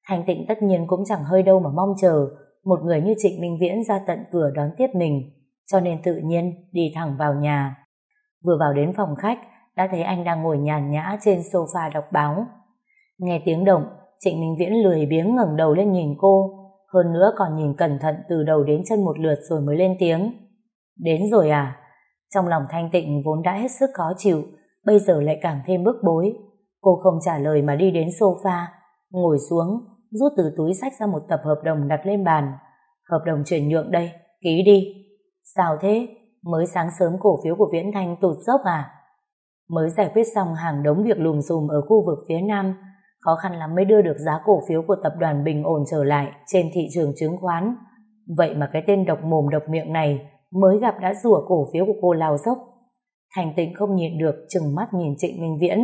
Thanh tịnh tất nhiên cũng chẳng hơi đâu mà mong chờ một người như Trịnh Minh Viễn ra tận cửa đón tiếp mình, cho nên tự nhiên đi thẳng vào nhà. Vừa vào đến phòng khách, đã thấy anh đang ngồi nhàn nhã trên sofa đọc báo. Nghe tiếng động, Trịnh Minh Viễn lười biếng ngẩng đầu lên nhìn cô, hơn nữa còn nhìn cẩn thận từ đầu đến chân một lượt rồi mới lên tiếng. Đến rồi à? Trong lòng thanh tịnh vốn đã hết sức khó chịu, bây giờ lại càng thêm bức bối. Cô không trả lời mà đi đến sofa, ngồi xuống, rút từ túi sách ra một tập hợp đồng đặt lên bàn. Hợp đồng chuyển nhượng đây, ký đi. Sao thế? Mới sáng sớm cổ phiếu của Viễn Thanh tụt dốc à? Mới giải quyết xong hàng đống việc lùm xùm ở khu vực phía Nam, khó khăn lắm mới đưa được giá cổ phiếu của tập đoàn bình ổn trở lại trên thị trường chứng khoán. Vậy mà cái tên độc mồm độc miệng này mới gặp đã rủa cổ phiếu của cô lao dốc. Thành tịnh không nhịn được chừng mắt nhìn Trịnh Minh Viễn.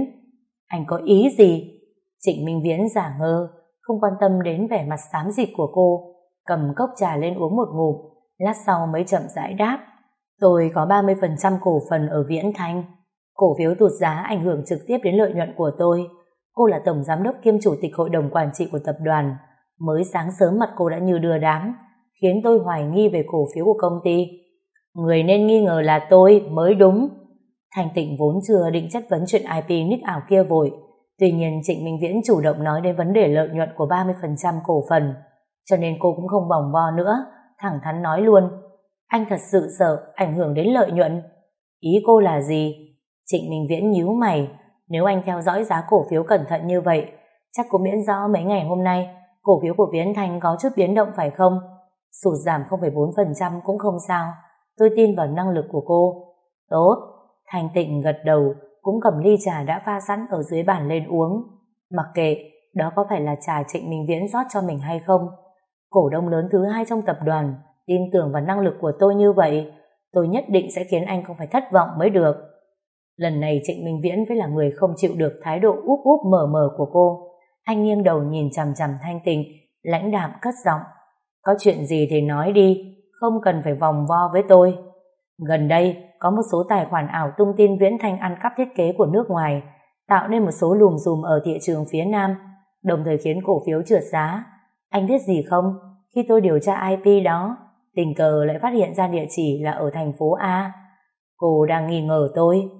Anh có ý gì? Trịnh Minh Viễn giả ngơ, không quan tâm đến vẻ mặt xám xịt của cô, cầm cốc trà lên uống một ngụm, lát sau mới chậm rãi đáp. Tôi có 30% cổ phần ở Viễn Thanh. Cổ phiếu tụt giá ảnh hưởng trực tiếp đến lợi nhuận của tôi. Cô là tổng giám đốc kiêm chủ tịch hội đồng quản trị của tập đoàn. Mới sáng sớm mặt cô đã như đưa đám, khiến tôi hoài nghi về cổ phiếu của công ty. Người nên nghi ngờ là tôi mới đúng. Thành tịnh vốn chưa định chất vấn chuyện IP nick ảo kia vội. Tuy nhiên Trịnh Minh Viễn chủ động nói đến vấn đề lợi nhuận của 30% cổ phần. Cho nên cô cũng không vòng vo nữa, thẳng thắn nói luôn. Anh thật sự sợ ảnh hưởng đến lợi nhuận. Ý cô là gì? Trịnh Minh Viễn nhíu mày. Nếu anh theo dõi giá cổ phiếu cẩn thận như vậy, chắc cũng miễn do mấy ngày hôm nay cổ phiếu của Viễn Thanh có chút biến động phải không? Sụt giảm 0,4% cũng không sao tôi tin vào năng lực của cô. Tốt, Thành Tịnh gật đầu, cũng cầm ly trà đã pha sẵn ở dưới bàn lên uống. Mặc kệ, đó có phải là trà Trịnh Minh Viễn rót cho mình hay không? Cổ đông lớn thứ hai trong tập đoàn, tin tưởng vào năng lực của tôi như vậy, tôi nhất định sẽ khiến anh không phải thất vọng mới được. Lần này Trịnh Minh Viễn với là người không chịu được thái độ úp úp mở mở của cô. Anh nghiêng đầu nhìn chằm chằm Thanh tình lãnh đạm cất giọng. Có chuyện gì thì nói đi, không cần phải vòng vo với tôi. Gần đây, có một số tài khoản ảo tung tin Viễn Thanh ăn cắp thiết kế của nước ngoài, tạo nên một số lùm xùm ở thị trường phía Nam, đồng thời khiến cổ phiếu trượt giá. Anh biết gì không? Khi tôi điều tra IP đó, tình cờ lại phát hiện ra địa chỉ là ở thành phố A. Cô đang nghi ngờ tôi.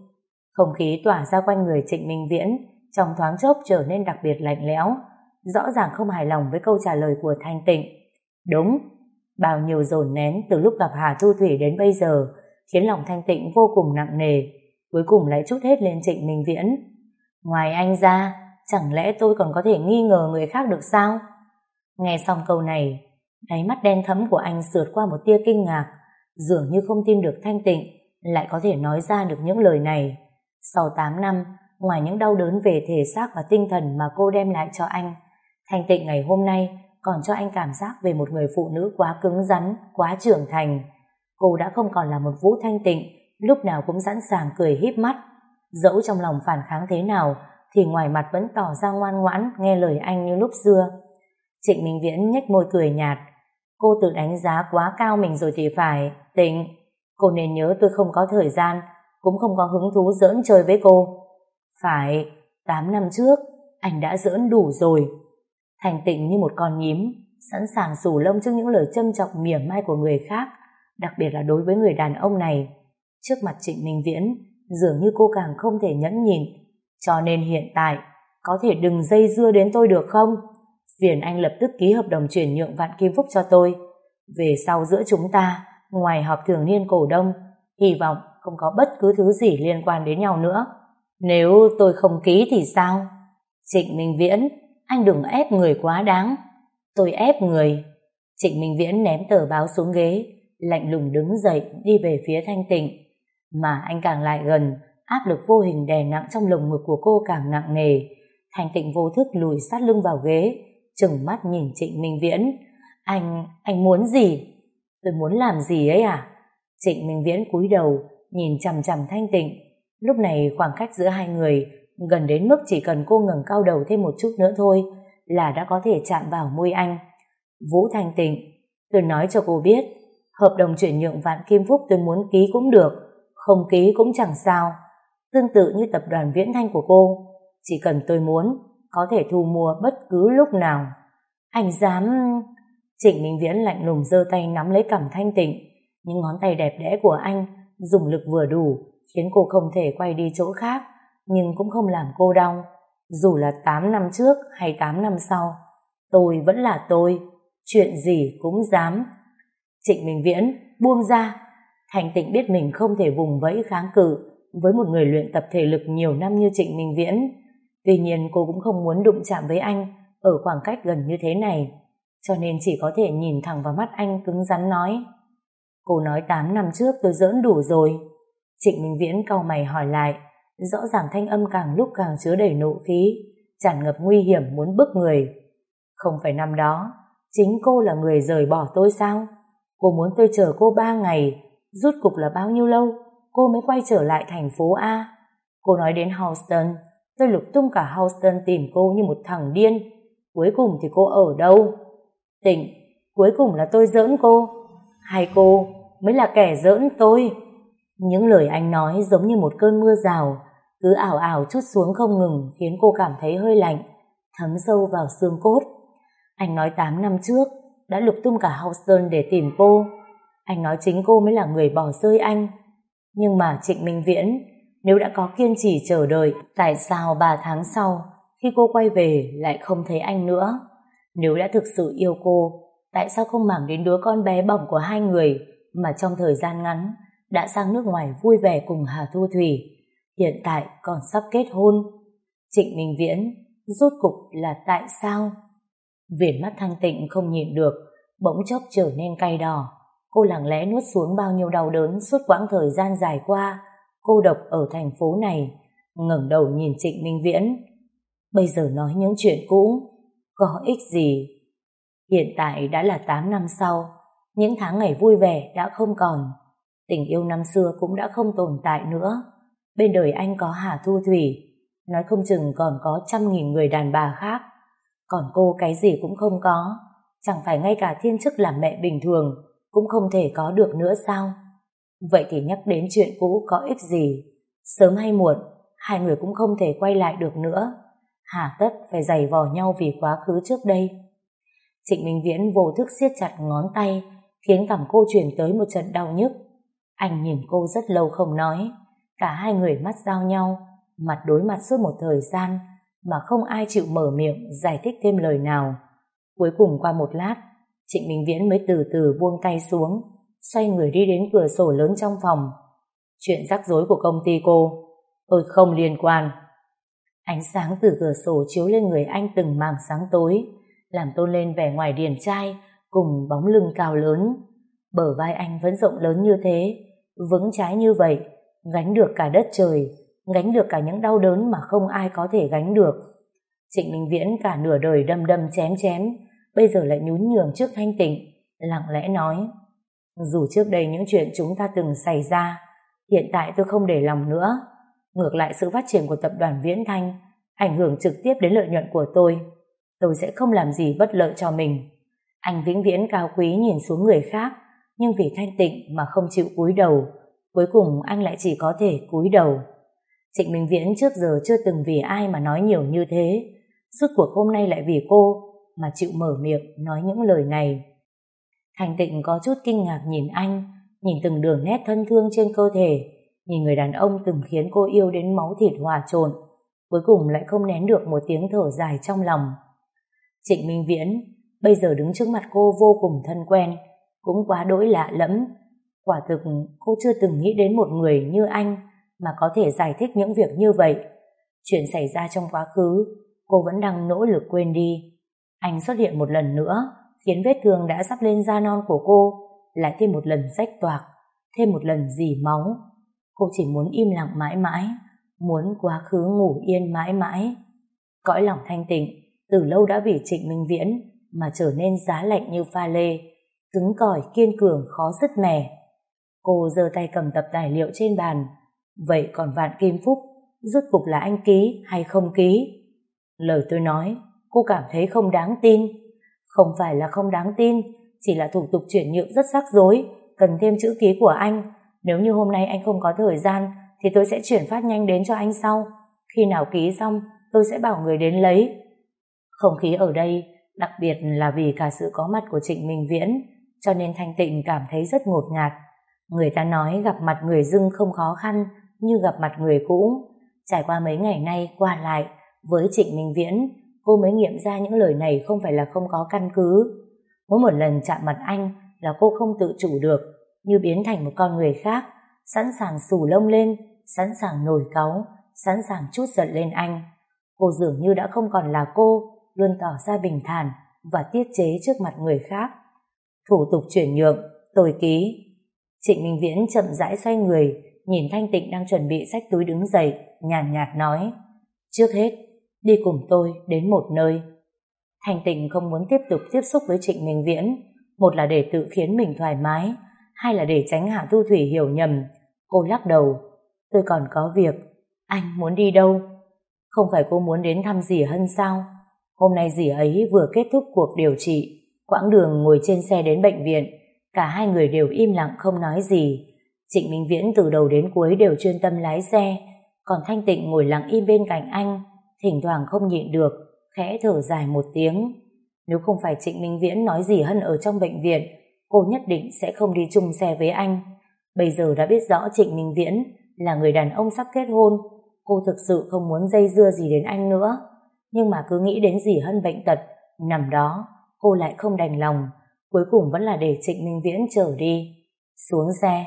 Không khí tỏa ra quanh người Trịnh Minh Viễn, trong thoáng chốc trở nên đặc biệt lạnh lẽo, rõ ràng không hài lòng với câu trả lời của Thanh Tịnh. Đúng, Bao nhiêu dồn nén từ lúc gặp Hà Thu Thủy đến bây giờ khiến lòng thanh tịnh vô cùng nặng nề cuối cùng lại chút hết lên trịnh Minh Viễn. Ngoài anh ra, chẳng lẽ tôi còn có thể nghi ngờ người khác được sao? Nghe xong câu này, đáy mắt đen thẫm của anh sượt qua một tia kinh ngạc, dường như không tin được thanh tịnh, lại có thể nói ra được những lời này. Sau 8 năm, ngoài những đau đớn về thể xác và tinh thần mà cô đem lại cho anh, thanh tịnh ngày hôm nay còn cho anh cảm giác về một người phụ nữ quá cứng rắn, quá trưởng thành. Cô đã không còn là một Vũ Thanh Tịnh, lúc nào cũng sẵn sàng cười híp mắt. Dẫu trong lòng phản kháng thế nào, thì ngoài mặt vẫn tỏ ra ngoan ngoãn, nghe lời anh như lúc xưa. Trịnh Minh Viễn nhếch môi cười nhạt. Cô tự đánh giá quá cao mình rồi thì phải, Tịnh. Cô nên nhớ tôi không có thời gian, cũng không có hứng thú giỡn chơi với cô. Phải, 8 năm trước, anh đã giỡn đủ rồi. Thành tịnh như một con nhím, sẵn sàng sủ lông trước những lời châm chọc mỉa mai của người khác, đặc biệt là đối với người đàn ông này. Trước mặt Trịnh Minh Viễn, dường như cô càng không thể nhẫn nhịn, cho nên hiện tại, có thể đừng dây dưa đến tôi được không? Viễn anh lập tức ký hợp đồng chuyển nhượng vạn kim phúc cho tôi. Về sau giữa chúng ta, ngoài họp thường niên cổ đông, hy vọng không có bất cứ thứ gì liên quan đến nhau nữa. Nếu tôi không ký thì sao? Trịnh Minh Viễn, anh đừng ép người quá đáng. Tôi ép người. Trịnh Minh Viễn ném tờ báo xuống ghế, lạnh lùng đứng dậy đi về phía thanh tịnh. Mà anh càng lại gần, áp lực vô hình đè nặng trong lồng ngực của cô càng nặng nề. Thanh tịnh vô thức lùi sát lưng vào ghế, chừng mắt nhìn Trịnh Minh Viễn. Anh, anh muốn gì? Tôi muốn làm gì ấy à? Trịnh Minh Viễn cúi đầu, nhìn chằm chằm thanh tịnh. Lúc này khoảng cách giữa hai người gần đến mức chỉ cần cô ngẩng cao đầu thêm một chút nữa thôi là đã có thể chạm vào môi anh. Vũ Thanh Tịnh, tôi nói cho cô biết, hợp đồng chuyển nhượng vạn kim phúc tôi muốn ký cũng được, không ký cũng chẳng sao. Tương tự như tập đoàn viễn thanh của cô, chỉ cần tôi muốn, có thể thu mua bất cứ lúc nào. Anh dám... Trịnh Minh Viễn lạnh lùng giơ tay nắm lấy cằm thanh tịnh, những ngón tay đẹp đẽ của anh dùng lực vừa đủ, khiến cô không thể quay đi chỗ khác nhưng cũng không làm cô đau. Dù là 8 năm trước hay 8 năm sau, tôi vẫn là tôi, chuyện gì cũng dám. Trịnh Minh Viễn buông ra, Thành Tịnh biết mình không thể vùng vẫy kháng cự với một người luyện tập thể lực nhiều năm như Trịnh Minh Viễn. Tuy nhiên cô cũng không muốn đụng chạm với anh ở khoảng cách gần như thế này, cho nên chỉ có thể nhìn thẳng vào mắt anh cứng rắn nói. Cô nói 8 năm trước tôi giỡn đủ rồi. Trịnh Minh Viễn cau mày hỏi lại, rõ ràng thanh âm càng lúc càng chứa đầy nộ khí, tràn ngập nguy hiểm muốn bức người. Không phải năm đó, chính cô là người rời bỏ tôi sao? Cô muốn tôi chờ cô ba ngày, rút cục là bao nhiêu lâu, cô mới quay trở lại thành phố A. Cô nói đến Houston, tôi lục tung cả Houston tìm cô như một thằng điên. Cuối cùng thì cô ở đâu? Tỉnh, cuối cùng là tôi giỡn cô, hai cô mới là kẻ giỡn tôi? Những lời anh nói giống như một cơn mưa rào, cứ ảo ảo chút xuống không ngừng khiến cô cảm thấy hơi lạnh, thấm sâu vào xương cốt. Anh nói 8 năm trước, đã lục tung cả Houston để tìm cô. Anh nói chính cô mới là người bỏ rơi anh. Nhưng mà Trịnh Minh Viễn, nếu đã có kiên trì chờ đợi, tại sao 3 tháng sau, khi cô quay về lại không thấy anh nữa? Nếu đã thực sự yêu cô, tại sao không màng đến đứa con bé bỏng của hai người mà trong thời gian ngắn đã sang nước ngoài vui vẻ cùng Hà Thu Thủy? hiện tại còn sắp kết hôn. Trịnh Minh Viễn, rốt cục là tại sao? Viền mắt thanh tịnh không nhịn được, bỗng chốc trở nên cay đỏ. Cô lặng lẽ nuốt xuống bao nhiêu đau đớn suốt quãng thời gian dài qua, cô độc ở thành phố này, ngẩng đầu nhìn Trịnh Minh Viễn. Bây giờ nói những chuyện cũ, có ích gì? Hiện tại đã là 8 năm sau, những tháng ngày vui vẻ đã không còn, tình yêu năm xưa cũng đã không tồn tại nữa. Bên đời anh có Hà Thu Thủy, nói không chừng còn có trăm nghìn người đàn bà khác. Còn cô cái gì cũng không có, chẳng phải ngay cả thiên chức làm mẹ bình thường cũng không thể có được nữa sao? Vậy thì nhắc đến chuyện cũ có ích gì? Sớm hay muộn, hai người cũng không thể quay lại được nữa. Hà tất phải giày vò nhau vì quá khứ trước đây. Trịnh Minh Viễn vô thức siết chặt ngón tay, khiến cảm cô chuyển tới một trận đau nhức. Anh nhìn cô rất lâu không nói, Cả hai người mắt giao nhau, mặt đối mặt suốt một thời gian mà không ai chịu mở miệng giải thích thêm lời nào. Cuối cùng qua một lát, Trịnh Minh Viễn mới từ từ buông tay xuống, xoay người đi đến cửa sổ lớn trong phòng. Chuyện rắc rối của công ty cô, tôi không liên quan. Ánh sáng từ cửa sổ chiếu lên người anh từng mảng sáng tối, làm tôn lên vẻ ngoài điển trai cùng bóng lưng cao lớn. Bờ vai anh vẫn rộng lớn như thế, vững trái như vậy, gánh được cả đất trời, gánh được cả những đau đớn mà không ai có thể gánh được. Trịnh Minh Viễn cả nửa đời đâm đâm chém chém, bây giờ lại nhún nhường trước thanh tịnh, lặng lẽ nói, dù trước đây những chuyện chúng ta từng xảy ra, hiện tại tôi không để lòng nữa. Ngược lại sự phát triển của tập đoàn Viễn Thanh ảnh hưởng trực tiếp đến lợi nhuận của tôi. Tôi sẽ không làm gì bất lợi cho mình. Anh vĩnh viễn cao quý nhìn xuống người khác, nhưng vì thanh tịnh mà không chịu cúi đầu. Cuối cùng anh lại chỉ có thể cúi đầu. Trịnh Minh Viễn trước giờ chưa từng vì ai mà nói nhiều như thế. Suốt cuộc hôm nay lại vì cô mà chịu mở miệng nói những lời này. Thanh tịnh có chút kinh ngạc nhìn anh, nhìn từng đường nét thân thương trên cơ thể, nhìn người đàn ông từng khiến cô yêu đến máu thịt hòa trộn, cuối cùng lại không nén được một tiếng thở dài trong lòng. Trịnh Minh Viễn bây giờ đứng trước mặt cô vô cùng thân quen, cũng quá đỗi lạ lẫm. Quả thực cô chưa từng nghĩ đến một người như anh mà có thể giải thích những việc như vậy. Chuyện xảy ra trong quá khứ, cô vẫn đang nỗ lực quên đi. Anh xuất hiện một lần nữa, khiến vết thương đã sắp lên da non của cô lại thêm một lần rách toạc, thêm một lần dì máu. Cô chỉ muốn im lặng mãi mãi, muốn quá khứ ngủ yên mãi mãi. Cõi lòng thanh tịnh, từ lâu đã vì Trịnh Minh Viễn mà trở nên giá lạnh như pha lê, cứng cỏi kiên cường khó dứt mẻ. Cô giơ tay cầm tập tài liệu trên bàn, vậy còn Vạn Kim Phúc, rốt cục là anh ký hay không ký? Lời tôi nói, cô cảm thấy không đáng tin. Không phải là không đáng tin, chỉ là thủ tục chuyển nhượng rất rắc rối, cần thêm chữ ký của anh. Nếu như hôm nay anh không có thời gian, thì tôi sẽ chuyển phát nhanh đến cho anh sau. Khi nào ký xong, tôi sẽ bảo người đến lấy. Không khí ở đây, đặc biệt là vì cả sự có mặt của Trịnh Minh Viễn, cho nên Thanh Tịnh cảm thấy rất ngột ngạt. Người ta nói gặp mặt người dưng không khó khăn, như gặp mặt người cũ. Trải qua mấy ngày nay qua lại, với Trịnh Minh Viễn, cô mới nghiệm ra những lời này không phải là không có căn cứ. Mỗi một lần chạm mặt anh là cô không tự chủ được, như biến thành một con người khác, sẵn sàng xù lông lên, sẵn sàng nổi cáu, sẵn sàng chút giận lên anh. Cô dường như đã không còn là cô, luôn tỏ ra bình thản và tiết chế trước mặt người khác. Thủ tục chuyển nhượng, tôi ký. Trịnh Minh Viễn chậm rãi xoay người, nhìn Thanh Tịnh đang chuẩn bị sách túi đứng dậy, nhàn nhạt, nhạt nói. Trước hết, đi cùng tôi đến một nơi. Thanh Tịnh không muốn tiếp tục tiếp xúc với Trịnh Minh Viễn, một là để tự khiến mình thoải mái, hai là để tránh Hạ Thu Thủy hiểu nhầm. Cô lắc đầu, tôi còn có việc, anh muốn đi đâu? Không phải cô muốn đến thăm dì Hân sao? Hôm nay dì ấy vừa kết thúc cuộc điều trị, quãng đường ngồi trên xe đến bệnh viện, cả hai người đều im lặng không nói gì. Trịnh Minh Viễn từ đầu đến cuối đều chuyên tâm lái xe, còn Thanh Tịnh ngồi lặng im bên cạnh anh, thỉnh thoảng không nhịn được, khẽ thở dài một tiếng. Nếu không phải Trịnh Minh Viễn nói gì Hân ở trong bệnh viện, cô nhất định sẽ không đi chung xe với anh. Bây giờ đã biết rõ Trịnh Minh Viễn là người đàn ông sắp kết hôn, cô thực sự không muốn dây dưa gì đến anh nữa. Nhưng mà cứ nghĩ đến gì Hân bệnh tật, nằm đó, cô lại không đành lòng, cuối cùng vẫn là để Trịnh Minh Viễn trở đi. Xuống xe,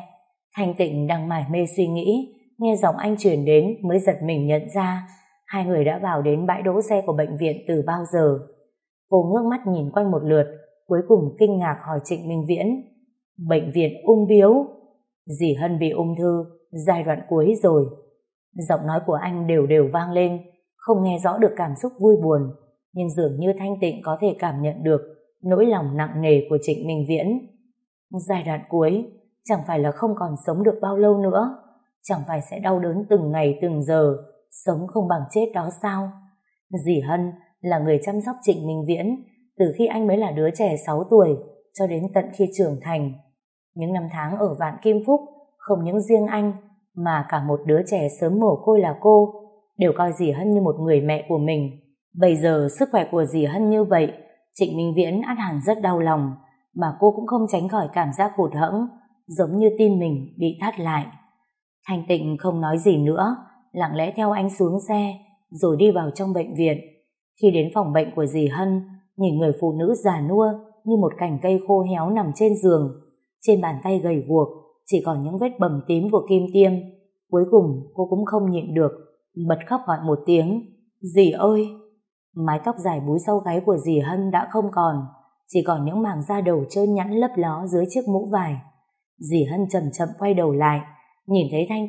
Thanh Tịnh đang mải mê suy nghĩ, nghe giọng anh chuyển đến mới giật mình nhận ra hai người đã vào đến bãi đỗ xe của bệnh viện từ bao giờ. Cô ngước mắt nhìn quanh một lượt, cuối cùng kinh ngạc hỏi Trịnh Minh Viễn. Bệnh viện ung biếu. Dì Hân bị ung thư, giai đoạn cuối rồi. Giọng nói của anh đều đều vang lên, không nghe rõ được cảm xúc vui buồn, nhưng dường như Thanh Tịnh có thể cảm nhận được nỗi lòng nặng nề của Trịnh Minh Viễn. Giai đoạn cuối, chẳng phải là không còn sống được bao lâu nữa, chẳng phải sẽ đau đớn từng ngày từng giờ, sống không bằng chết đó sao? Dì Hân là người chăm sóc Trịnh Minh Viễn từ khi anh mới là đứa trẻ 6 tuổi cho đến tận khi trưởng thành. Những năm tháng ở Vạn Kim Phúc không những riêng anh mà cả một đứa trẻ sớm mồ côi là cô đều coi dì Hân như một người mẹ của mình. Bây giờ sức khỏe của dì Hân như vậy Trịnh Minh Viễn ăn hẳn rất đau lòng mà cô cũng không tránh khỏi cảm giác hụt hẫng giống như tin mình bị thắt lại. Thanh Tịnh không nói gì nữa lặng lẽ theo anh xuống xe rồi đi vào trong bệnh viện. Khi đến phòng bệnh của dì Hân, nhìn người phụ nữ già nua như một cành cây khô héo nằm trên giường. Trên bàn tay gầy guộc, chỉ còn những vết bầm tím của kim tiêm. Cuối cùng cô cũng không nhịn được, bật khóc gọi một tiếng. Dì ơi! Mái tóc dài búi sau gáy của dì Hân đã không còn, chỉ còn những mảng da đầu trơn nhẵn lấp ló dưới chiếc mũ vải. Dì Hân chậm chậm quay đầu lại, nhìn thấy Thanh